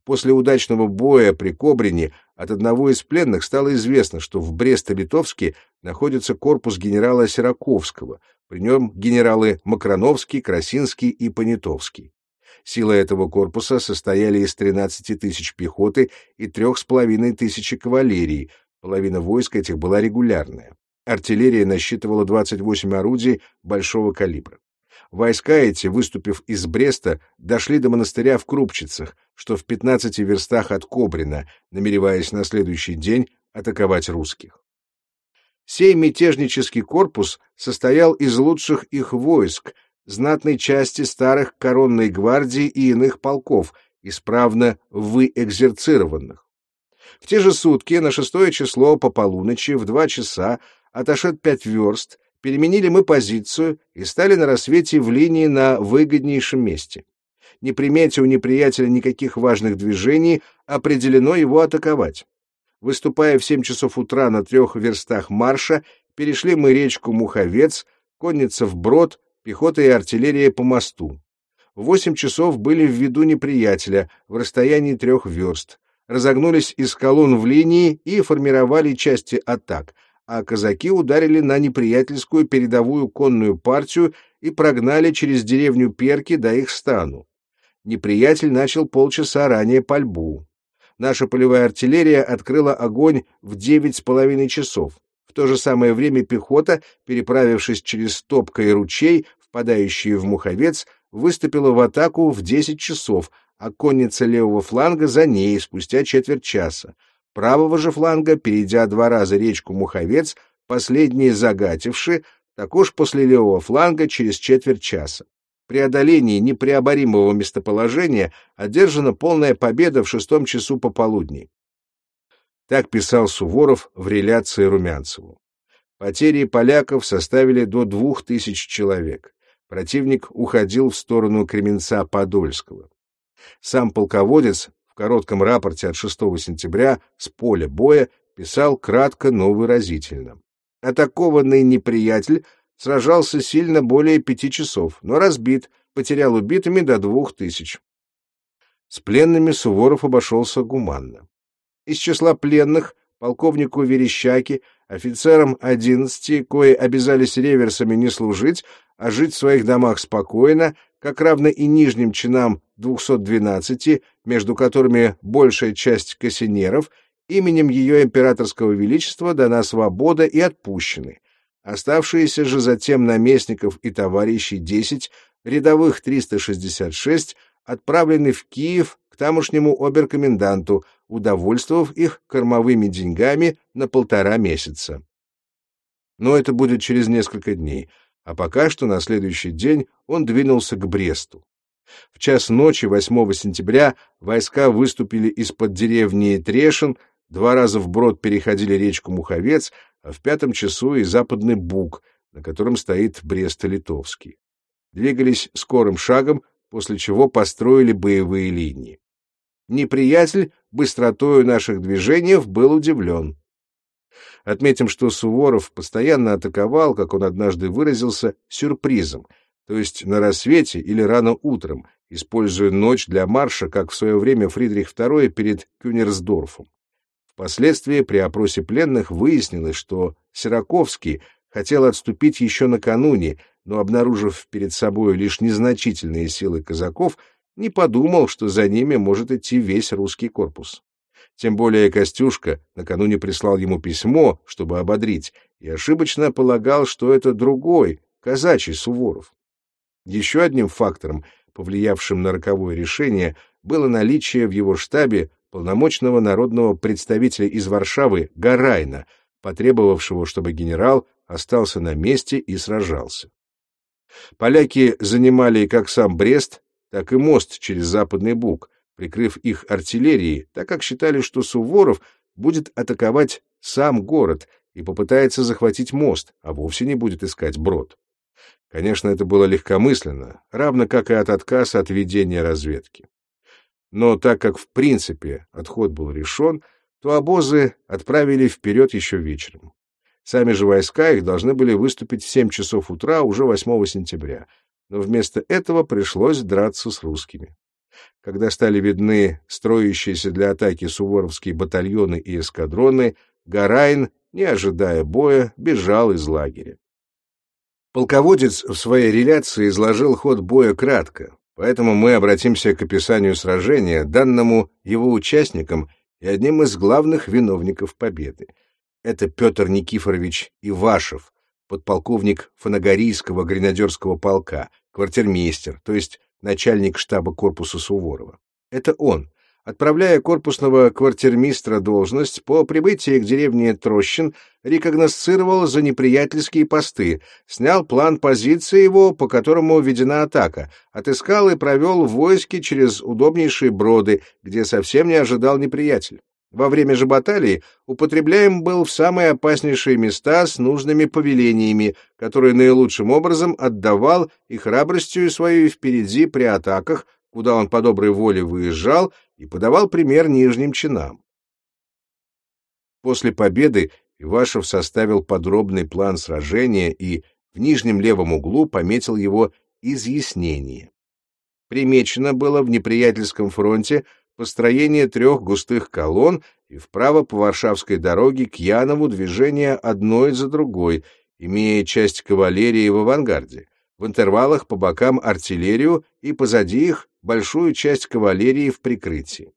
Speaker 1: После удачного боя при Кобрине от одного из пленных стало известно, что в Брест-Литовске находится корпус генерала Сираковского, при нем генералы Макроновский, Красинский и Понятовский. Силы этого корпуса состояли из 13 тысяч пехоты и 3,5 тысячи кавалерии, половина войск этих была регулярная. Артиллерия насчитывала 28 орудий большого калибра. Войска эти, выступив из Бреста, дошли до монастыря в Крупчицах, что в 15 верстах от Кобрина, намереваясь на следующий день атаковать русских. Сей мятежнический корпус состоял из лучших их войск, знатной части старых коронной гвардии и иных полков, исправно выэкзерцированных. В те же сутки, на шестое число по полуночи, в два часа, отошед пять верст, переменили мы позицию и стали на рассвете в линии на выгоднейшем месте. Не приметя у неприятеля никаких важных движений, определено его атаковать. Выступая в семь часов утра на трех верстах марша, перешли мы речку Муховец, конница в брод, пехота и артиллерия по мосту. В восемь часов были в виду неприятеля в расстоянии трех верст, разогнулись из колонн в линии и формировали части атак — а казаки ударили на неприятельскую передовую конную партию и прогнали через деревню Перки до их стану. Неприятель начал полчаса ранее пальбу. Наша полевая артиллерия открыла огонь в девять с половиной часов. В то же самое время пехота, переправившись через Топка и ручей, впадающие в Муховец, выступила в атаку в десять часов, а конница левого фланга за ней спустя четверть часа. Правого же фланга, перейдя два раза речку Муховец, последние загативши, також после левого фланга через четверть часа. При одолении непреоборимого местоположения одержана полная победа в шестом часу пополудни. Так писал Суворов в реляции Румянцеву. Потери поляков составили до двух тысяч человек. Противник уходил в сторону Кременца Подольского. Сам полководец в коротком рапорте от 6 сентября с поля боя писал кратко, но выразительно. Атакованный неприятель сражался сильно более пяти часов, но разбит, потерял убитыми до двух тысяч. С пленными Суворов обошелся гуманно. Из числа пленных полковнику Верещаке, офицерам одиннадцати, кои обязались реверсами не служить, а жить в своих домах спокойно, как равно и нижним чинам 212, между которыми большая часть кассинеров, именем ее императорского величества дана свобода и отпущены. Оставшиеся же затем наместников и товарищей 10, рядовых 366, отправлены в Киев к тамошнему оберкоменданту, удовольствовав их кормовыми деньгами на полтора месяца. Но это будет через несколько дней, а пока что на следующий день он двинулся к Бресту. В час ночи 8 сентября войска выступили из-под деревни Трешин, два раза вброд переходили речку Муховец, а в пятом часу и западный Буг, на котором стоит Брест-Литовский. Двигались скорым шагом, после чего построили боевые линии. Неприятель быстротою наших движений был удивлен. Отметим, что Суворов постоянно атаковал, как он однажды выразился, сюрпризом, то есть на рассвете или рано утром, используя ночь для марша, как в свое время Фридрих II перед Кюнерсдорфом. Впоследствии при опросе пленных выяснилось, что Сираковский хотел отступить еще накануне, но, обнаружив перед собой лишь незначительные силы казаков, не подумал, что за ними может идти весь русский корпус. Тем более Костюшка накануне прислал ему письмо, чтобы ободрить, и ошибочно полагал, что это другой, казачий Суворов. Еще одним фактором, повлиявшим на роковое решение, было наличие в его штабе полномочного народного представителя из Варшавы Гарайна, потребовавшего, чтобы генерал остался на месте и сражался. Поляки занимали как сам Брест, так и мост через Западный Буг, прикрыв их артиллерией, так как считали, что Суворов будет атаковать сам город и попытается захватить мост, а вовсе не будет искать брод. Конечно, это было легкомысленно, равно как и от отказа от ведения разведки. Но так как в принципе отход был решен, то обозы отправили вперед еще вечером. Сами же войска их должны были выступить в 7 часов утра уже 8 сентября, но вместо этого пришлось драться с русскими. Когда стали видны строящиеся для атаки суворовские батальоны и эскадроны, Гарайн, не ожидая боя, бежал из лагеря. Полководец в своей реляции изложил ход боя кратко, поэтому мы обратимся к описанию сражения, данному его участникам и одним из главных виновников победы. Это Петр Никифорович Ивашев, подполковник Фанагорийского гренадерского полка, квартирмейстер, то есть начальник штаба корпуса Суворова. Это он, отправляя корпусного квартирмистра должность, по прибытии к деревне Трощин рекогносцировал за неприятельские посты, снял план позиции его, по которому введена атака, отыскал и провел войски через удобнейшие броды, где совсем не ожидал неприятель. Во время же баталии употребляем был в самые опаснейшие места с нужными повелениями, которые наилучшим образом отдавал и храбростью свою впереди при атаках, куда он по доброй воле выезжал и подавал пример нижним чинам. После победы Ивашев составил подробный план сражения и в нижнем левом углу пометил его «изъяснение». Примечено было в неприятельском фронте построение трех густых колонн и вправо по Варшавской дороге к Янову движение одной за другой, имея часть кавалерии в авангарде, в интервалах по бокам артиллерию и позади их большую часть кавалерии в прикрытии.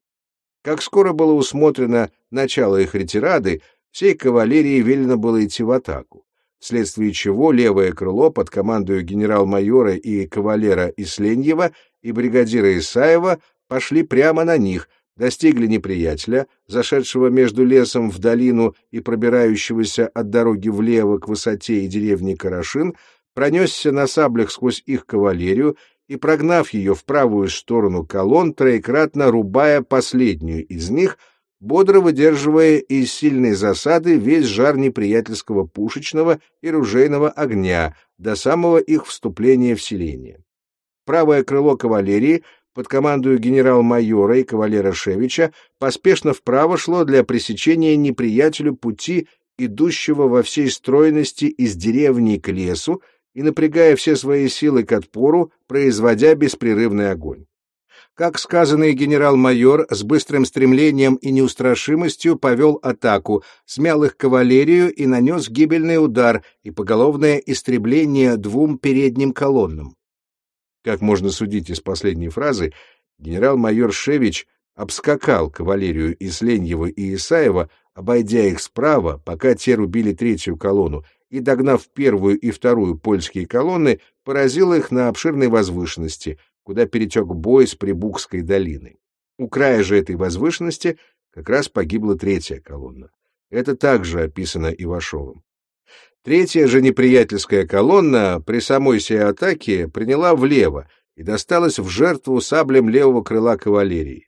Speaker 1: Как скоро было усмотрено начало их ретирады, всей кавалерии велено было идти в атаку, вследствие чего левое крыло под командою генерал-майора и кавалера Исленьева и бригадира Исаева пошли прямо на них, достигли неприятеля, зашедшего между лесом в долину и пробирающегося от дороги влево к высоте и деревне Карашин, пронесся на саблях сквозь их кавалерию и, прогнав ее в правую сторону колонн, троекратно рубая последнюю из них, бодро выдерживая из сильной засады весь жар неприятельского пушечного и ружейного огня до самого их вступления в селение. Правое крыло кавалерии под командою генерал-майора и кавалера Шевича поспешно вправо шло для пресечения неприятелю пути, идущего во всей стройности из деревни к лесу и напрягая все свои силы к отпору, производя беспрерывный огонь. как сказанный генерал-майор с быстрым стремлением и неустрашимостью повел атаку, смял их кавалерию и нанес гибельный удар и поголовное истребление двум передним колоннам. Как можно судить из последней фразы, генерал-майор Шевич обскакал кавалерию из Леньева и Исаева, обойдя их справа, пока те рубили третью колонну, и, догнав первую и вторую польские колонны, поразил их на обширной возвышенности, куда перетек бой с Прибукской долиной. У края же этой возвышенности как раз погибла третья колонна. Это также описано Ивашовым. Третья же неприятельская колонна при самой сей атаке приняла влево и досталась в жертву саблем левого крыла кавалерии.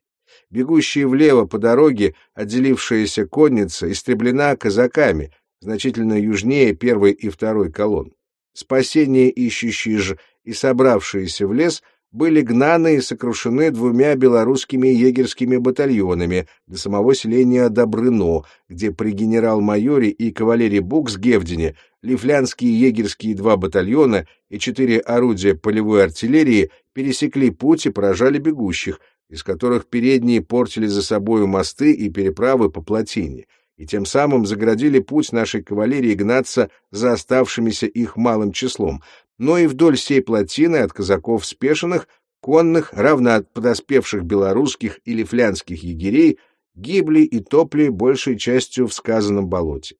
Speaker 1: Бегущие влево по дороге отделившаяся конница истреблена казаками, значительно южнее первой и второй колонн. Спасение ищущие же и собравшиеся в лес — были гнаны и сокрушены двумя белорусскими егерскими батальонами до самого селения Добрыно, где при генерал-майоре и кавалерии Буксгевдене лифлянские егерские два батальона и четыре орудия полевой артиллерии пересекли путь и поражали бегущих, из которых передние портили за собою мосты и переправы по плотине, и тем самым заградили путь нашей кавалерии гнаться за оставшимися их малым числом, но и вдоль всей плотины от казаков спешенных, конных, равно от подоспевших белорусских или флянских егерей, гибли и топли большей частью в сказанном болоте.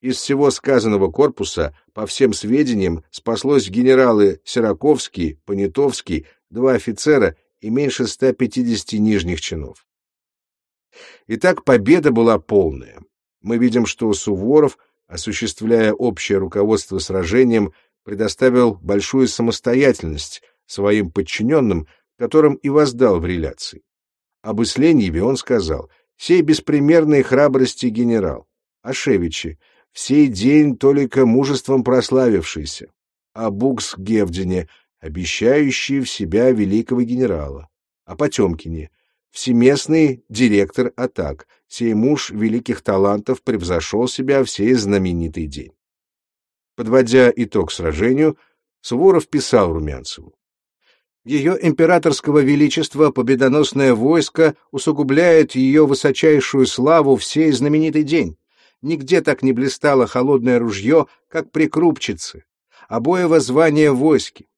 Speaker 1: Из всего сказанного корпуса, по всем сведениям, спаслось генералы Сираковский, Понятовский, два офицера и меньше 150 нижних чинов. Итак, победа была полная. Мы видим, что Суворов, осуществляя общее руководство сражением, предоставил большую самостоятельность своим подчиненным, которым и воздал в реляции. Об Исленьеве он сказал, «Сей беспримерной храбрости генерал, Ашевичи, всей день только мужеством прославившийся, о Букс Гевдине, обещающий в себя великого генерала, о Потемкине, всеместный директор атак, сей муж великих талантов превзошел себя в сей знаменитый день. Подводя итог сражению, Суворов писал Румянцеву. Ее императорского величества победоносное войско усугубляет ее высочайшую славу в сей знаменитый день. Нигде так не блистало холодное ружье, как при Крупчице. Обоего звания войски.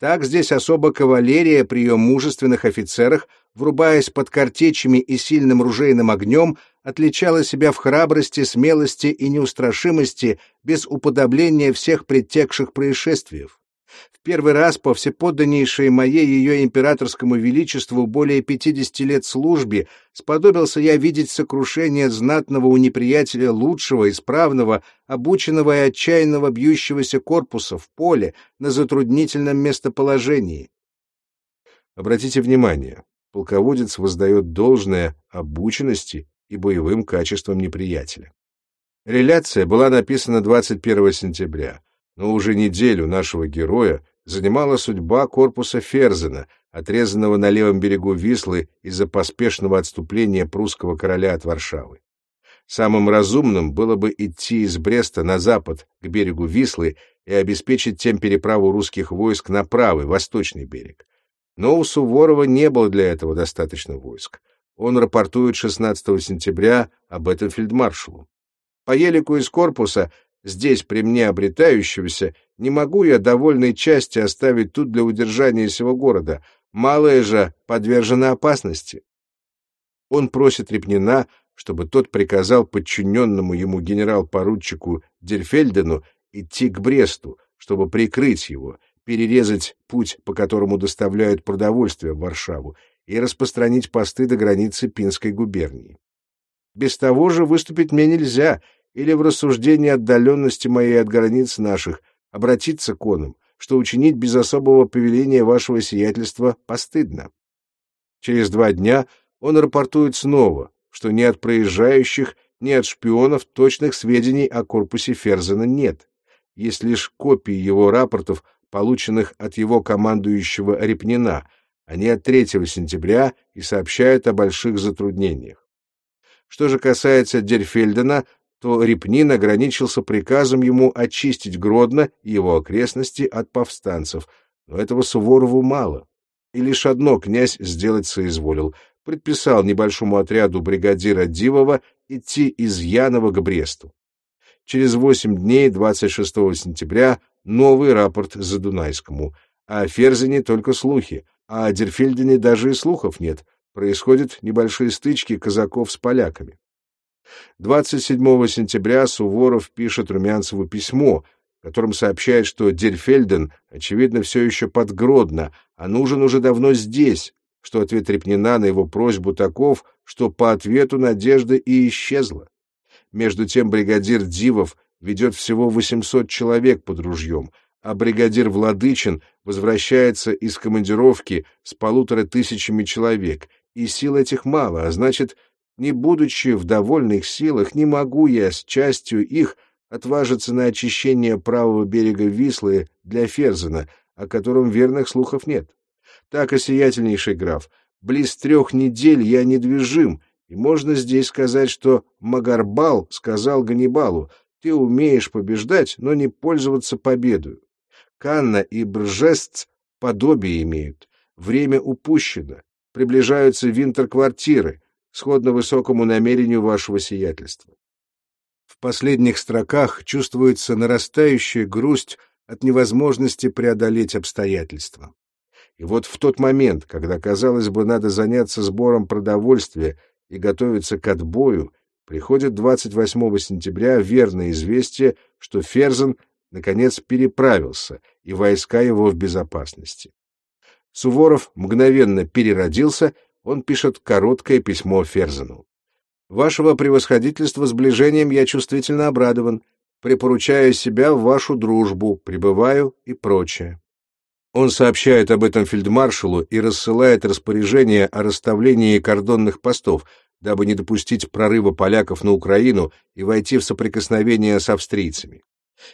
Speaker 1: Так здесь особо кавалерия при ее мужественных офицерах, врубаясь под картечами и сильным ружейным огнем, отличала себя в храбрости, смелости и неустрашимости без уподобления всех предтекших происшествий. В первый раз по всеподданнейшей моей ее императорскому величеству более пятидесяти лет службе сподобился я видеть сокрушение знатного у неприятеля лучшего, исправного, обученного и отчаянного бьющегося корпуса в поле на затруднительном местоположении. Обратите внимание, полководец воздает должное обученности и боевым качествам неприятеля. Реляция была написана 21 сентября, но уже неделю нашего героя занимала судьба корпуса Ферзена, отрезанного на левом берегу Вислы из-за поспешного отступления прусского короля от Варшавы. Самым разумным было бы идти из Бреста на запад, к берегу Вислы, и обеспечить тем переправу русских войск на правый, восточный берег. Но у Суворова не было для этого достаточно войск. Он рапортует 16 сентября об этом фельдмаршалу. По елику из корпуса, здесь при мне обретающегося, не могу я довольной части оставить тут для удержания сего города, малая же подвержена опасности. Он просит Репнина, чтобы тот приказал подчиненному ему генерал-поручику Дельфельдену идти к Бресту, чтобы прикрыть его, перерезать путь, по которому доставляют продовольствие в Варшаву, и распространить посты до границы Пинской губернии. Без того же выступить мне нельзя, или в рассуждении отдаленности моей от границ наших обратиться к онам, что учинить без особого повеления вашего сиятельства постыдно. Через два дня он рапортует снова, что ни от проезжающих, ни от шпионов точных сведений о корпусе Ферзена нет. Есть лишь копии его рапортов, полученных от его командующего Репнина, они от 3 сентября и сообщают о больших затруднениях. Что же касается Дерфельдена, то Репнин ограничился приказом ему очистить Гродно и его окрестности от повстанцев, но этого Суворову мало. и лишь одно князь сделать соизволил — предписал небольшому отряду бригадира Дивова идти из Янова к Бресту. Через восемь дней, 26 сентября, новый рапорт за Дунайскому. О Ферзене только слухи, а о Дерфельдене даже и слухов нет. Происходят небольшие стычки казаков с поляками. 27 сентября Суворов пишет Румянцеву письмо, в котором сообщает, что Дерфельден, очевидно, все еще под Гродно, а нужен уже давно здесь, что ответ Репнина на его просьбу таков, что по ответу надежда и исчезла. Между тем бригадир Дивов ведет всего 800 человек под ружьем, а бригадир Владычин возвращается из командировки с полутора тысячами человек, и сил этих мало, а значит, не будучи в довольных силах, не могу я с частью их отважиться на очищение правого берега Вислы для Ферзена, о котором верных слухов нет. Так, осиятельнейший граф, близ трех недель я недвижим, и можно здесь сказать, что Магарбал сказал Ганнибалу, ты умеешь побеждать, но не пользоваться победою. Канна и Бржест подобие имеют. Время упущено. Приближаются винтер-квартиры, сходно высокому намерению вашего сиятельства. В последних строках чувствуется нарастающая грусть от невозможности преодолеть обстоятельства. И вот в тот момент, когда, казалось бы, надо заняться сбором продовольствия и готовиться к отбою, приходит 28 сентября верное известие, что Ферзен наконец переправился, и войска его в безопасности. Суворов мгновенно переродился, он пишет короткое письмо Ферзену. «Вашего превосходительства сближением я чувствительно обрадован, припоручаю себя в вашу дружбу, пребываю и прочее». Он сообщает об этом фельдмаршалу и рассылает распоряжение о расставлении кордонных постов, дабы не допустить прорыва поляков на Украину и войти в соприкосновение с австрийцами.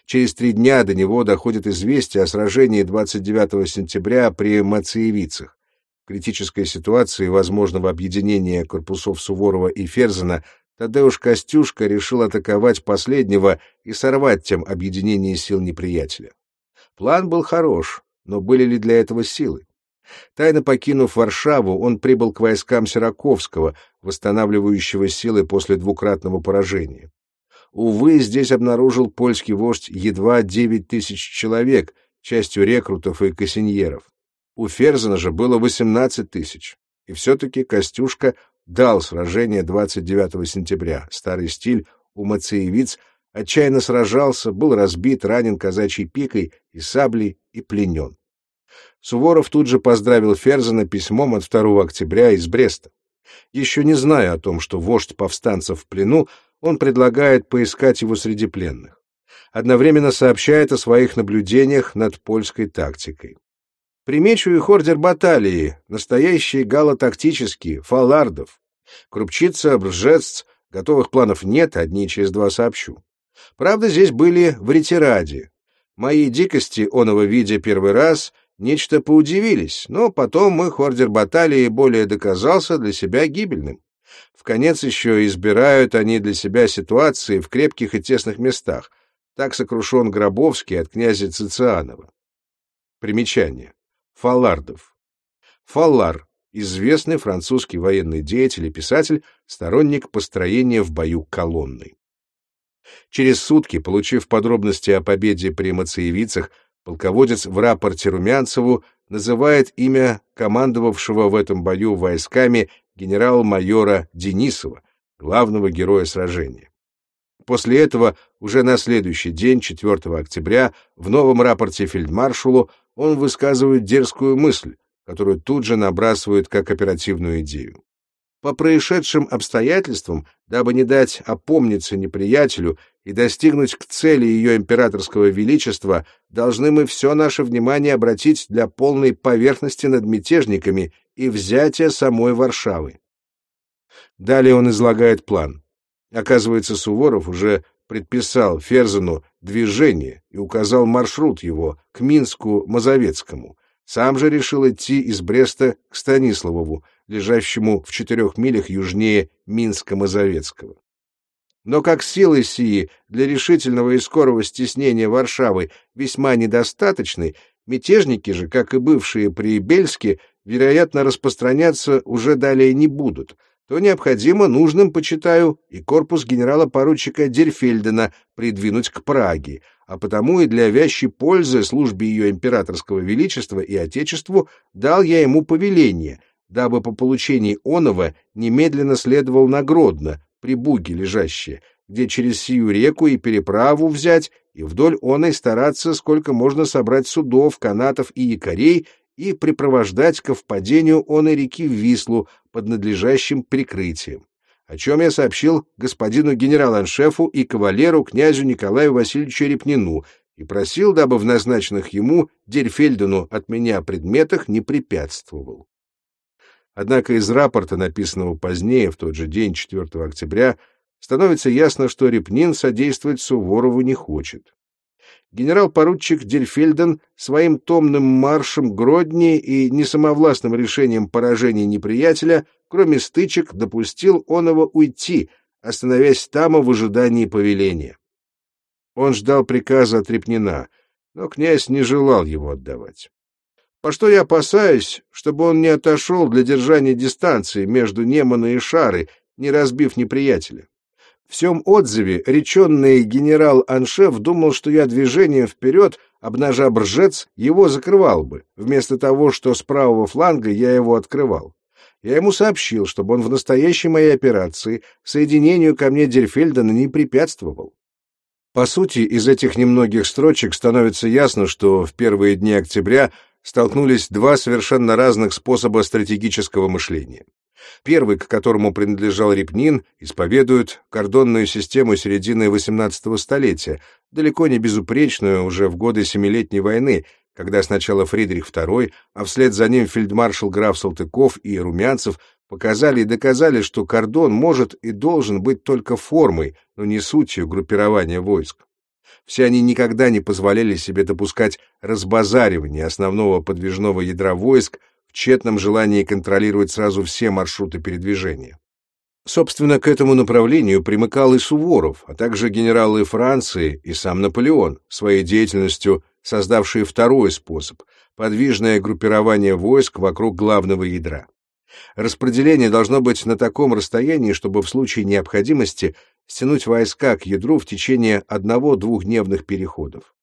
Speaker 1: Через три дня до него доходит известие о сражении 29 сентября при Мациевицах. В критической ситуации возможного объединения корпусов Суворова и Ферзена Тадеуш Костюшка решил атаковать последнего и сорвать тем объединение сил неприятеля. План был хорош, но были ли для этого силы? Тайно покинув Варшаву, он прибыл к войскам Сираковского, восстанавливающего силы после двукратного поражения. Увы, здесь обнаружил польский вождь едва девять тысяч человек, частью рекрутов и кассиньеров. У Ферзена же было восемнадцать тысяч. И все-таки Костюшка дал сражение 29 сентября. Старый стиль у Мациевиц отчаянно сражался, был разбит, ранен казачьей пикой и саблей и пленен. Суворов тут же поздравил Ферзена письмом от 2 октября из Бреста. Еще не зная о том, что вождь повстанцев в плену, он предлагает поискать его среди пленных. Одновременно сообщает о своих наблюдениях над польской тактикой. Примечу их ордер баталии, настоящие галотактические, фалардов. Крупчица, Бржец, готовых планов нет, одни через два сообщу. Правда, здесь были в ретираде. Мои дикости оного видя первый раз нечто поудивились, но потом их ордер баталии более доказался для себя гибельным. В конец еще избирают они для себя ситуации в крепких и тесных местах. Так сокрушен Гробовский от князя Цицианова. Примечание. Фаллардов. Фаллар — известный французский военный деятель и писатель, сторонник построения в бою колонны. Через сутки, получив подробности о победе при Мациевицах, полководец в рапорте Румянцеву называет имя командовавшего в этом бою войсками генерал-майора Денисова, главного героя сражения. После этого, уже на следующий день, 4 октября, в новом рапорте фельдмаршалу он высказывает дерзкую мысль, которую тут же набрасывает как оперативную идею. По происшедшим обстоятельствам, дабы не дать опомниться неприятелю и достигнуть к цели ее императорского величества, должны мы все наше внимание обратить для полной поверхности над мятежниками и взятия самой Варшавы. Далее он излагает план. Оказывается, Суворов уже предписал Ферзену движение и указал маршрут его к Минску-Мазовецкому. Сам же решил идти из Бреста к Станиславову, лежащему в четырех милях южнее Минска-Мазовецкого. Но как силы сии для решительного и скорого стеснения Варшавы весьма недостаточны, мятежники же, как и бывшие при Бельске, вероятно, распространяться уже далее не будут, то необходимо нужным, почитаю, и корпус генерала-поручика Дерфельдена придвинуть к Праге, а потому и для вящей пользы службе ее императорского величества и отечеству дал я ему повеление, дабы по получении оного немедленно следовал на Гродно, при Буге лежащее, где через сию реку и переправу взять, и вдоль оной стараться, сколько можно собрать судов, канатов и якорей, и припровождать ко впадению оной реки в Вислу под надлежащим прикрытием о чем я сообщил господину генерал-аншефу и кавалеру князю Николаю Васильевичу Репнину и просил, дабы в назначенных ему Дерфельдену от меня предметах не препятствовал. Однако из рапорта, написанного позднее, в тот же день, 4 октября, становится ясно, что Репнин содействовать Суворову не хочет генерал-поручик Дельфельден своим томным маршем Гродни и несамовластным решением поражения неприятеля, кроме стычек, допустил оного уйти, остановясь там в ожидании повеления. Он ждал приказа от Репнина, но князь не желал его отдавать. По что я опасаюсь, чтобы он не отошел для держания дистанции между Немана и Шары, не разбив неприятеля. Всем отзыве реченный генерал Аншеф думал, что я движением вперед, обнажа бржец, его закрывал бы, вместо того, что с правого фланга я его открывал. Я ему сообщил, чтобы он в настоящей моей операции соединению ко мне Дерфельдена не препятствовал. По сути, из этих немногих строчек становится ясно, что в первые дни октября столкнулись два совершенно разных способа стратегического мышления. Первый, к которому принадлежал Репнин, исповедует кордонную систему середины XVIII столетия, далеко не безупречную уже в годы Семилетней войны, когда сначала Фридрих II, а вслед за ним фельдмаршал граф Салтыков и Румянцев показали и доказали, что кордон может и должен быть только формой, но не сутью группирования войск. Все они никогда не позволяли себе допускать разбазаривания основного подвижного ядра войск, тщетном желании контролировать сразу все маршруты передвижения. Собственно, к этому направлению примыкал и Суворов, а также генералы Франции и сам Наполеон, своей деятельностью создавшие второй способ — подвижное группирование войск вокруг главного ядра. Распределение должно быть на таком расстоянии, чтобы в случае необходимости стянуть войска к ядру в течение одного-двухдневных переходов.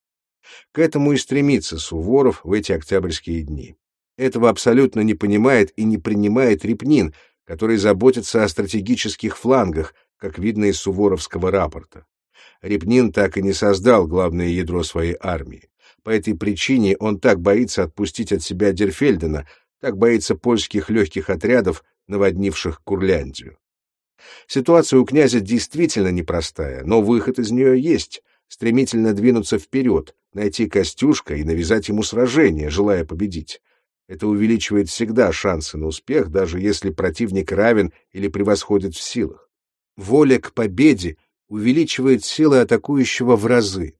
Speaker 1: К этому и стремится Суворов в эти октябрьские дни. Этого абсолютно не понимает и не принимает Репнин, который заботится о стратегических флангах, как видно из Суворовского рапорта. Репнин так и не создал главное ядро своей армии. По этой причине он так боится отпустить от себя Дерфельдена, так боится польских легких отрядов, наводнивших Курляндию. Ситуация у князя действительно непростая, но выход из нее есть — стремительно двинуться вперед, найти Костюшка и навязать ему сражение, желая победить. Это увеличивает всегда шансы на успех, даже если противник равен или превосходит в силах. Воля к победе увеличивает силы атакующего в разы.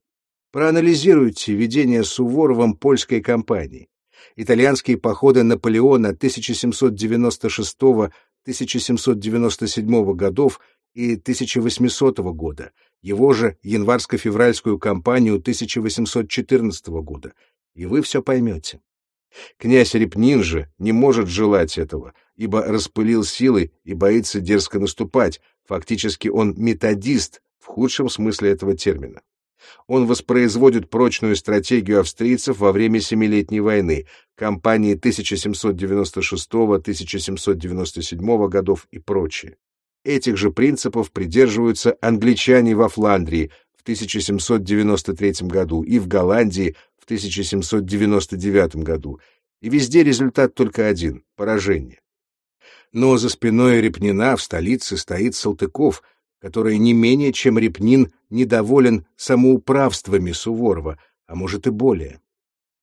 Speaker 1: Проанализируйте ведение Суворовым польской кампании. Итальянские походы Наполеона 1796-1797 годов и 1800 года, его же январско-февральскую кампанию 1814 года, и вы все поймете. Князь Репнин же не может желать этого, ибо распылил силы и боится дерзко наступать, фактически он методист в худшем смысле этого термина. Он воспроизводит прочную стратегию австрийцев во время Семилетней войны, кампании 1796-1797 годов и прочее. Этих же принципов придерживаются англичане во Фландрии в 1793 году и в Голландии в 1799 году, и везде результат только один — поражение. Но за спиной Репнина в столице стоит Салтыков, который не менее чем Репнин недоволен самоуправствами Суворова, а может и более.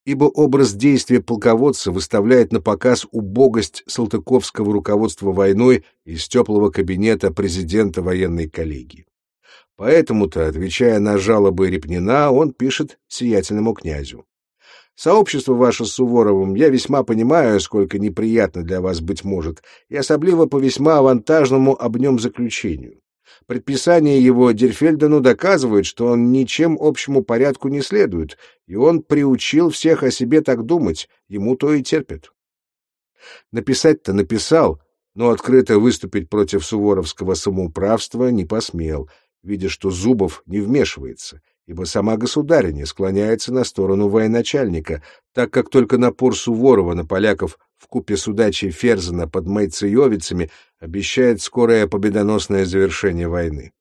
Speaker 1: Ибо образ действия полководца выставляет на показ убогость салтыковского руководства войной из теплого кабинета президента военной коллегии. Поэтому-то, отвечая на жалобы Репнина, он пишет сиятельному князю. «Сообщество ваше с Суворовым я весьма понимаю, сколько неприятно для вас быть может, и особливо по весьма авантажному об нем заключению. Предписание его Дерфельдену доказывает, что он ничем общему порядку не следует, и он приучил всех о себе так думать, ему то и терпит. Написать-то написал, но открыто выступить против суворовского самоуправства не посмел, видя, что Зубов не вмешивается, ибо сама государиня склоняется на сторону военачальника, так как только напор Суворова на поляков в купе с удачей Ферзена под Майцеевицами обещает скорое победоносное завершение войны.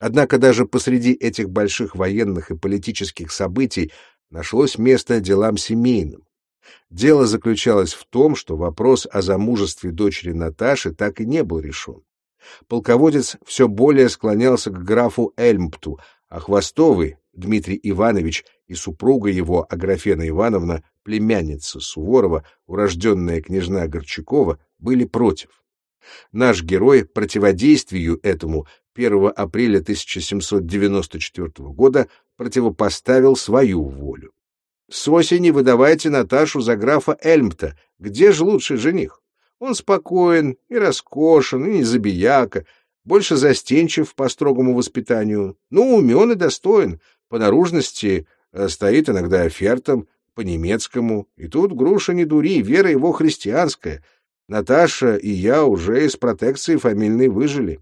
Speaker 1: Однако даже посреди этих больших военных и политических событий нашлось место делам семейным. Дело заключалось в том, что вопрос о замужестве дочери Наташи так и не был решен. Полководец все более склонялся к графу Эльмпту, а Хвостовый, Дмитрий Иванович и супруга его, Аграфена Ивановна, племянница Суворова, урожденная княжна Горчакова, были против. Наш герой противодействию этому 1 апреля 1794 года противопоставил свою волю. С осени выдавайте Наташу за графа Эльмта. Где же лучший жених? Он спокоен и роскошен, и не забияка, больше застенчив по строгому воспитанию, но умен и достоин, по наружности э, стоит иногда офертом, по-немецкому, и тут груша не дури, вера его христианская. Наташа и я уже из протекции фамильной выжили.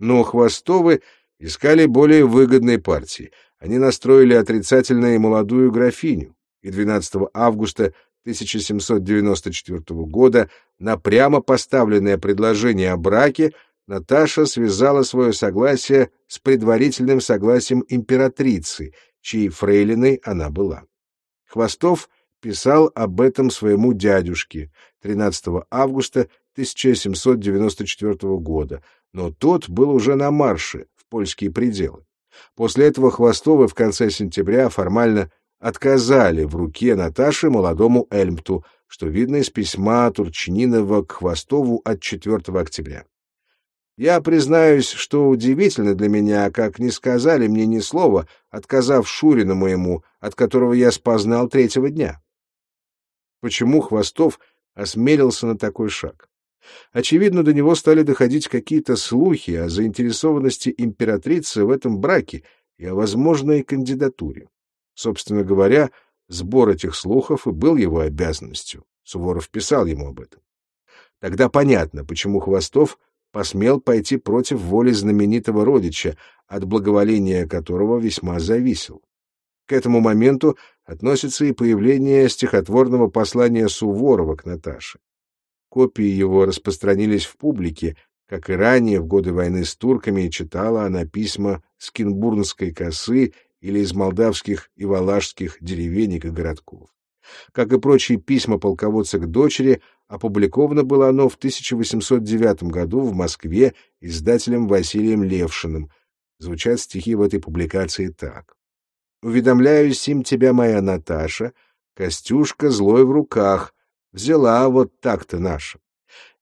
Speaker 1: Но Хвостовы искали более выгодной партии. Они настроили отрицательно и молодую графиню, и 12 августа 1794 года на прямо поставленное предложение о браке Наташа связала свое согласие с предварительным согласием императрицы, чьей фрейлиной она была. Хвостов писал об этом своему дядюшке 13 августа 1794 года, но тот был уже на марше в польские пределы. После этого Хвостовы в конце сентября формально отказали в руке Наташи молодому Эльмту, что видно из письма Турчининова к Хвостову от 4 октября. Я признаюсь, что удивительно для меня, как не сказали мне ни слова, отказав Шурину моему, от которого я спознал третьего дня. Почему Хвостов осмелился на такой шаг? Очевидно, до него стали доходить какие-то слухи о заинтересованности императрицы в этом браке и о возможной кандидатуре. Собственно говоря, сбор этих слухов и был его обязанностью. Суворов писал ему об этом. Тогда понятно, почему Хвостов посмел пойти против воли знаменитого родича, от благоволения которого весьма зависел. К этому моменту относится и появление стихотворного послания Суворова к Наташе. Копии его распространились в публике, как и ранее в годы войны с турками читала она письма с Кинбурнской косы или из молдавских и валашских деревенек и городков. Как и прочие письма полководца к дочери, Опубликовано было оно в 1809 году в Москве издателем Василием Левшиным. Звучат стихи в этой публикации так. «Уведомляю сим тебя, моя Наташа, Костюшка злой в руках, взяла вот так-то наша.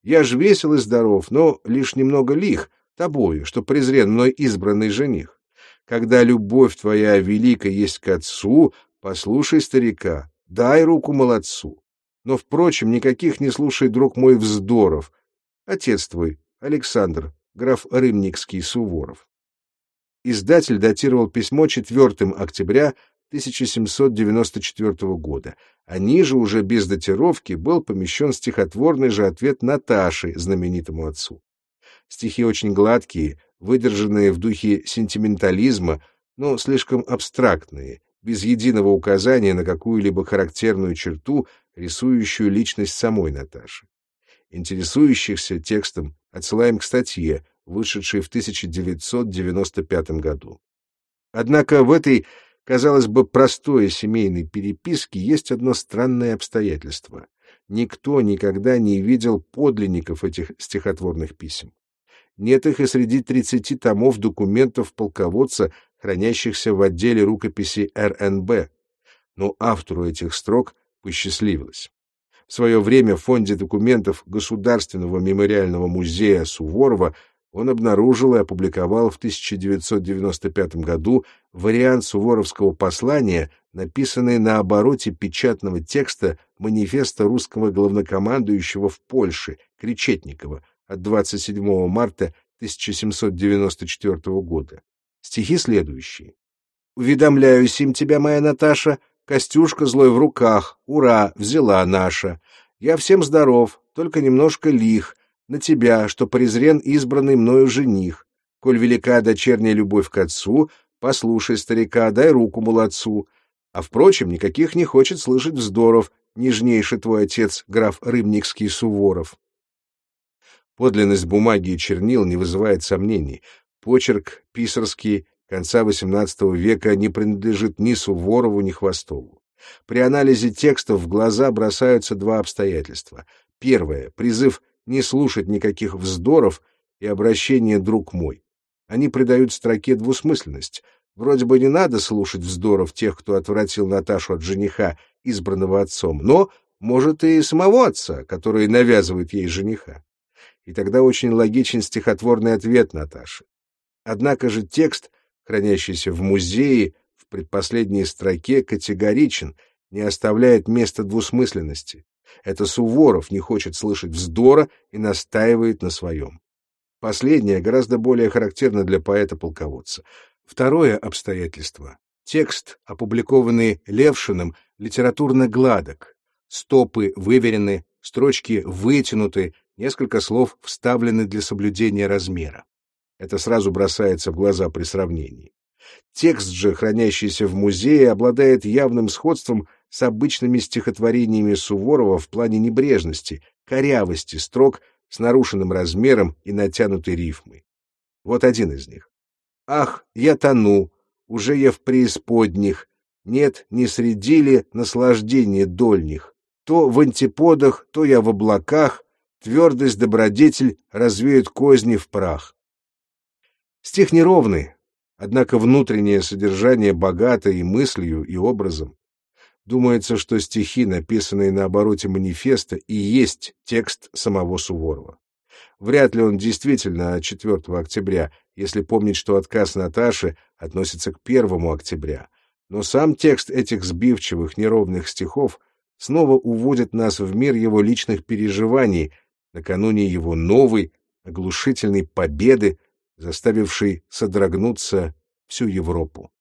Speaker 1: Я ж весел и здоров, но лишь немного лих тобою, что презрен мной избранный жених. Когда любовь твоя велика есть к отцу, послушай старика, дай руку молодцу. Но, впрочем, никаких не слушай, друг мой, вздоров. Отец твой, Александр, граф Рымникский Суворов. Издатель датировал письмо 4 октября 1794 года, а ниже уже без датировки был помещен стихотворный же ответ Наташи, знаменитому отцу. Стихи очень гладкие, выдержанные в духе сентиментализма, но слишком абстрактные, без единого указания на какую-либо характерную черту, рисующую личность самой Наташи. Интересующихся текстом отсылаем к статье, вышедшей в 1995 году. Однако в этой, казалось бы, простой семейной переписке есть одно странное обстоятельство. Никто никогда не видел подлинников этих стихотворных писем. Нет их и среди 30 томов документов полководца, хранящихся в отделе рукописи РНБ. Но автору этих строк посчастливилось. В свое время в фонде документов Государственного мемориального музея Суворова он обнаружил и опубликовал в 1995 году вариант суворовского послания, написанный на обороте печатного текста манифеста русского главнокомандующего в Польше Кречетникова от 27 марта 1794 года. Стихи следующие. «Уведомляю сим тебя, моя Наташа, Костюшка злой в руках, ура, взяла наша. Я всем здоров, только немножко лих, на тебя, что презрен избранный мною жених. Коль велика дочерняя любовь к отцу, послушай старика, дай руку молодцу. А, впрочем, никаких не хочет слышать вздоров, нежнейший твой отец, граф Рыбникский Суворов. Подлинность бумаги и чернил не вызывает сомнений. Почерк писарский конца XVIII века не принадлежит ни Суворову, ни Хвостову. При анализе текстов в глаза бросаются два обстоятельства. Первое — призыв не слушать никаких вздоров и обращение «друг мой». Они придают строке двусмысленность. Вроде бы не надо слушать вздоров тех, кто отвратил Наташу от жениха, избранного отцом, но, может, и самого отца, который навязывает ей жениха. И тогда очень логичен стихотворный ответ Наташи. Однако же текст, хранящийся в музее, в предпоследней строке категоричен, не оставляет места двусмысленности. Это Суворов не хочет слышать вздора и настаивает на своем. Последнее гораздо более характерно для поэта-полководца. Второе обстоятельство. Текст, опубликованный Левшиным, литературно гладок. Стопы выверены, строчки вытянуты, несколько слов вставлены для соблюдения размера. Это сразу бросается в глаза при сравнении. Текст же, хранящийся в музее, обладает явным сходством с обычными стихотворениями Суворова в плане небрежности, корявости строк с нарушенным размером и натянутой рифмой. Вот один из них. «Ах, я тону, уже я в преисподних, нет, не среди ли наслаждения дольних. То в антиподах, то я в облаках, твердость добродетель развеет козни в прах». Стих неровный, однако внутреннее содержание богато и мыслью, и образом. Думается, что стихи, написанные на обороте манифеста, и есть текст самого Суворова. Вряд ли он действительно от 4 октября, если помнить, что отказ Наташи относится к 1 октября. Но сам текст этих сбивчивых, неровных стихов снова уводит нас в мир его личных переживаний накануне его новой, оглушительной победы, заставившей содрогнуться всю Европу.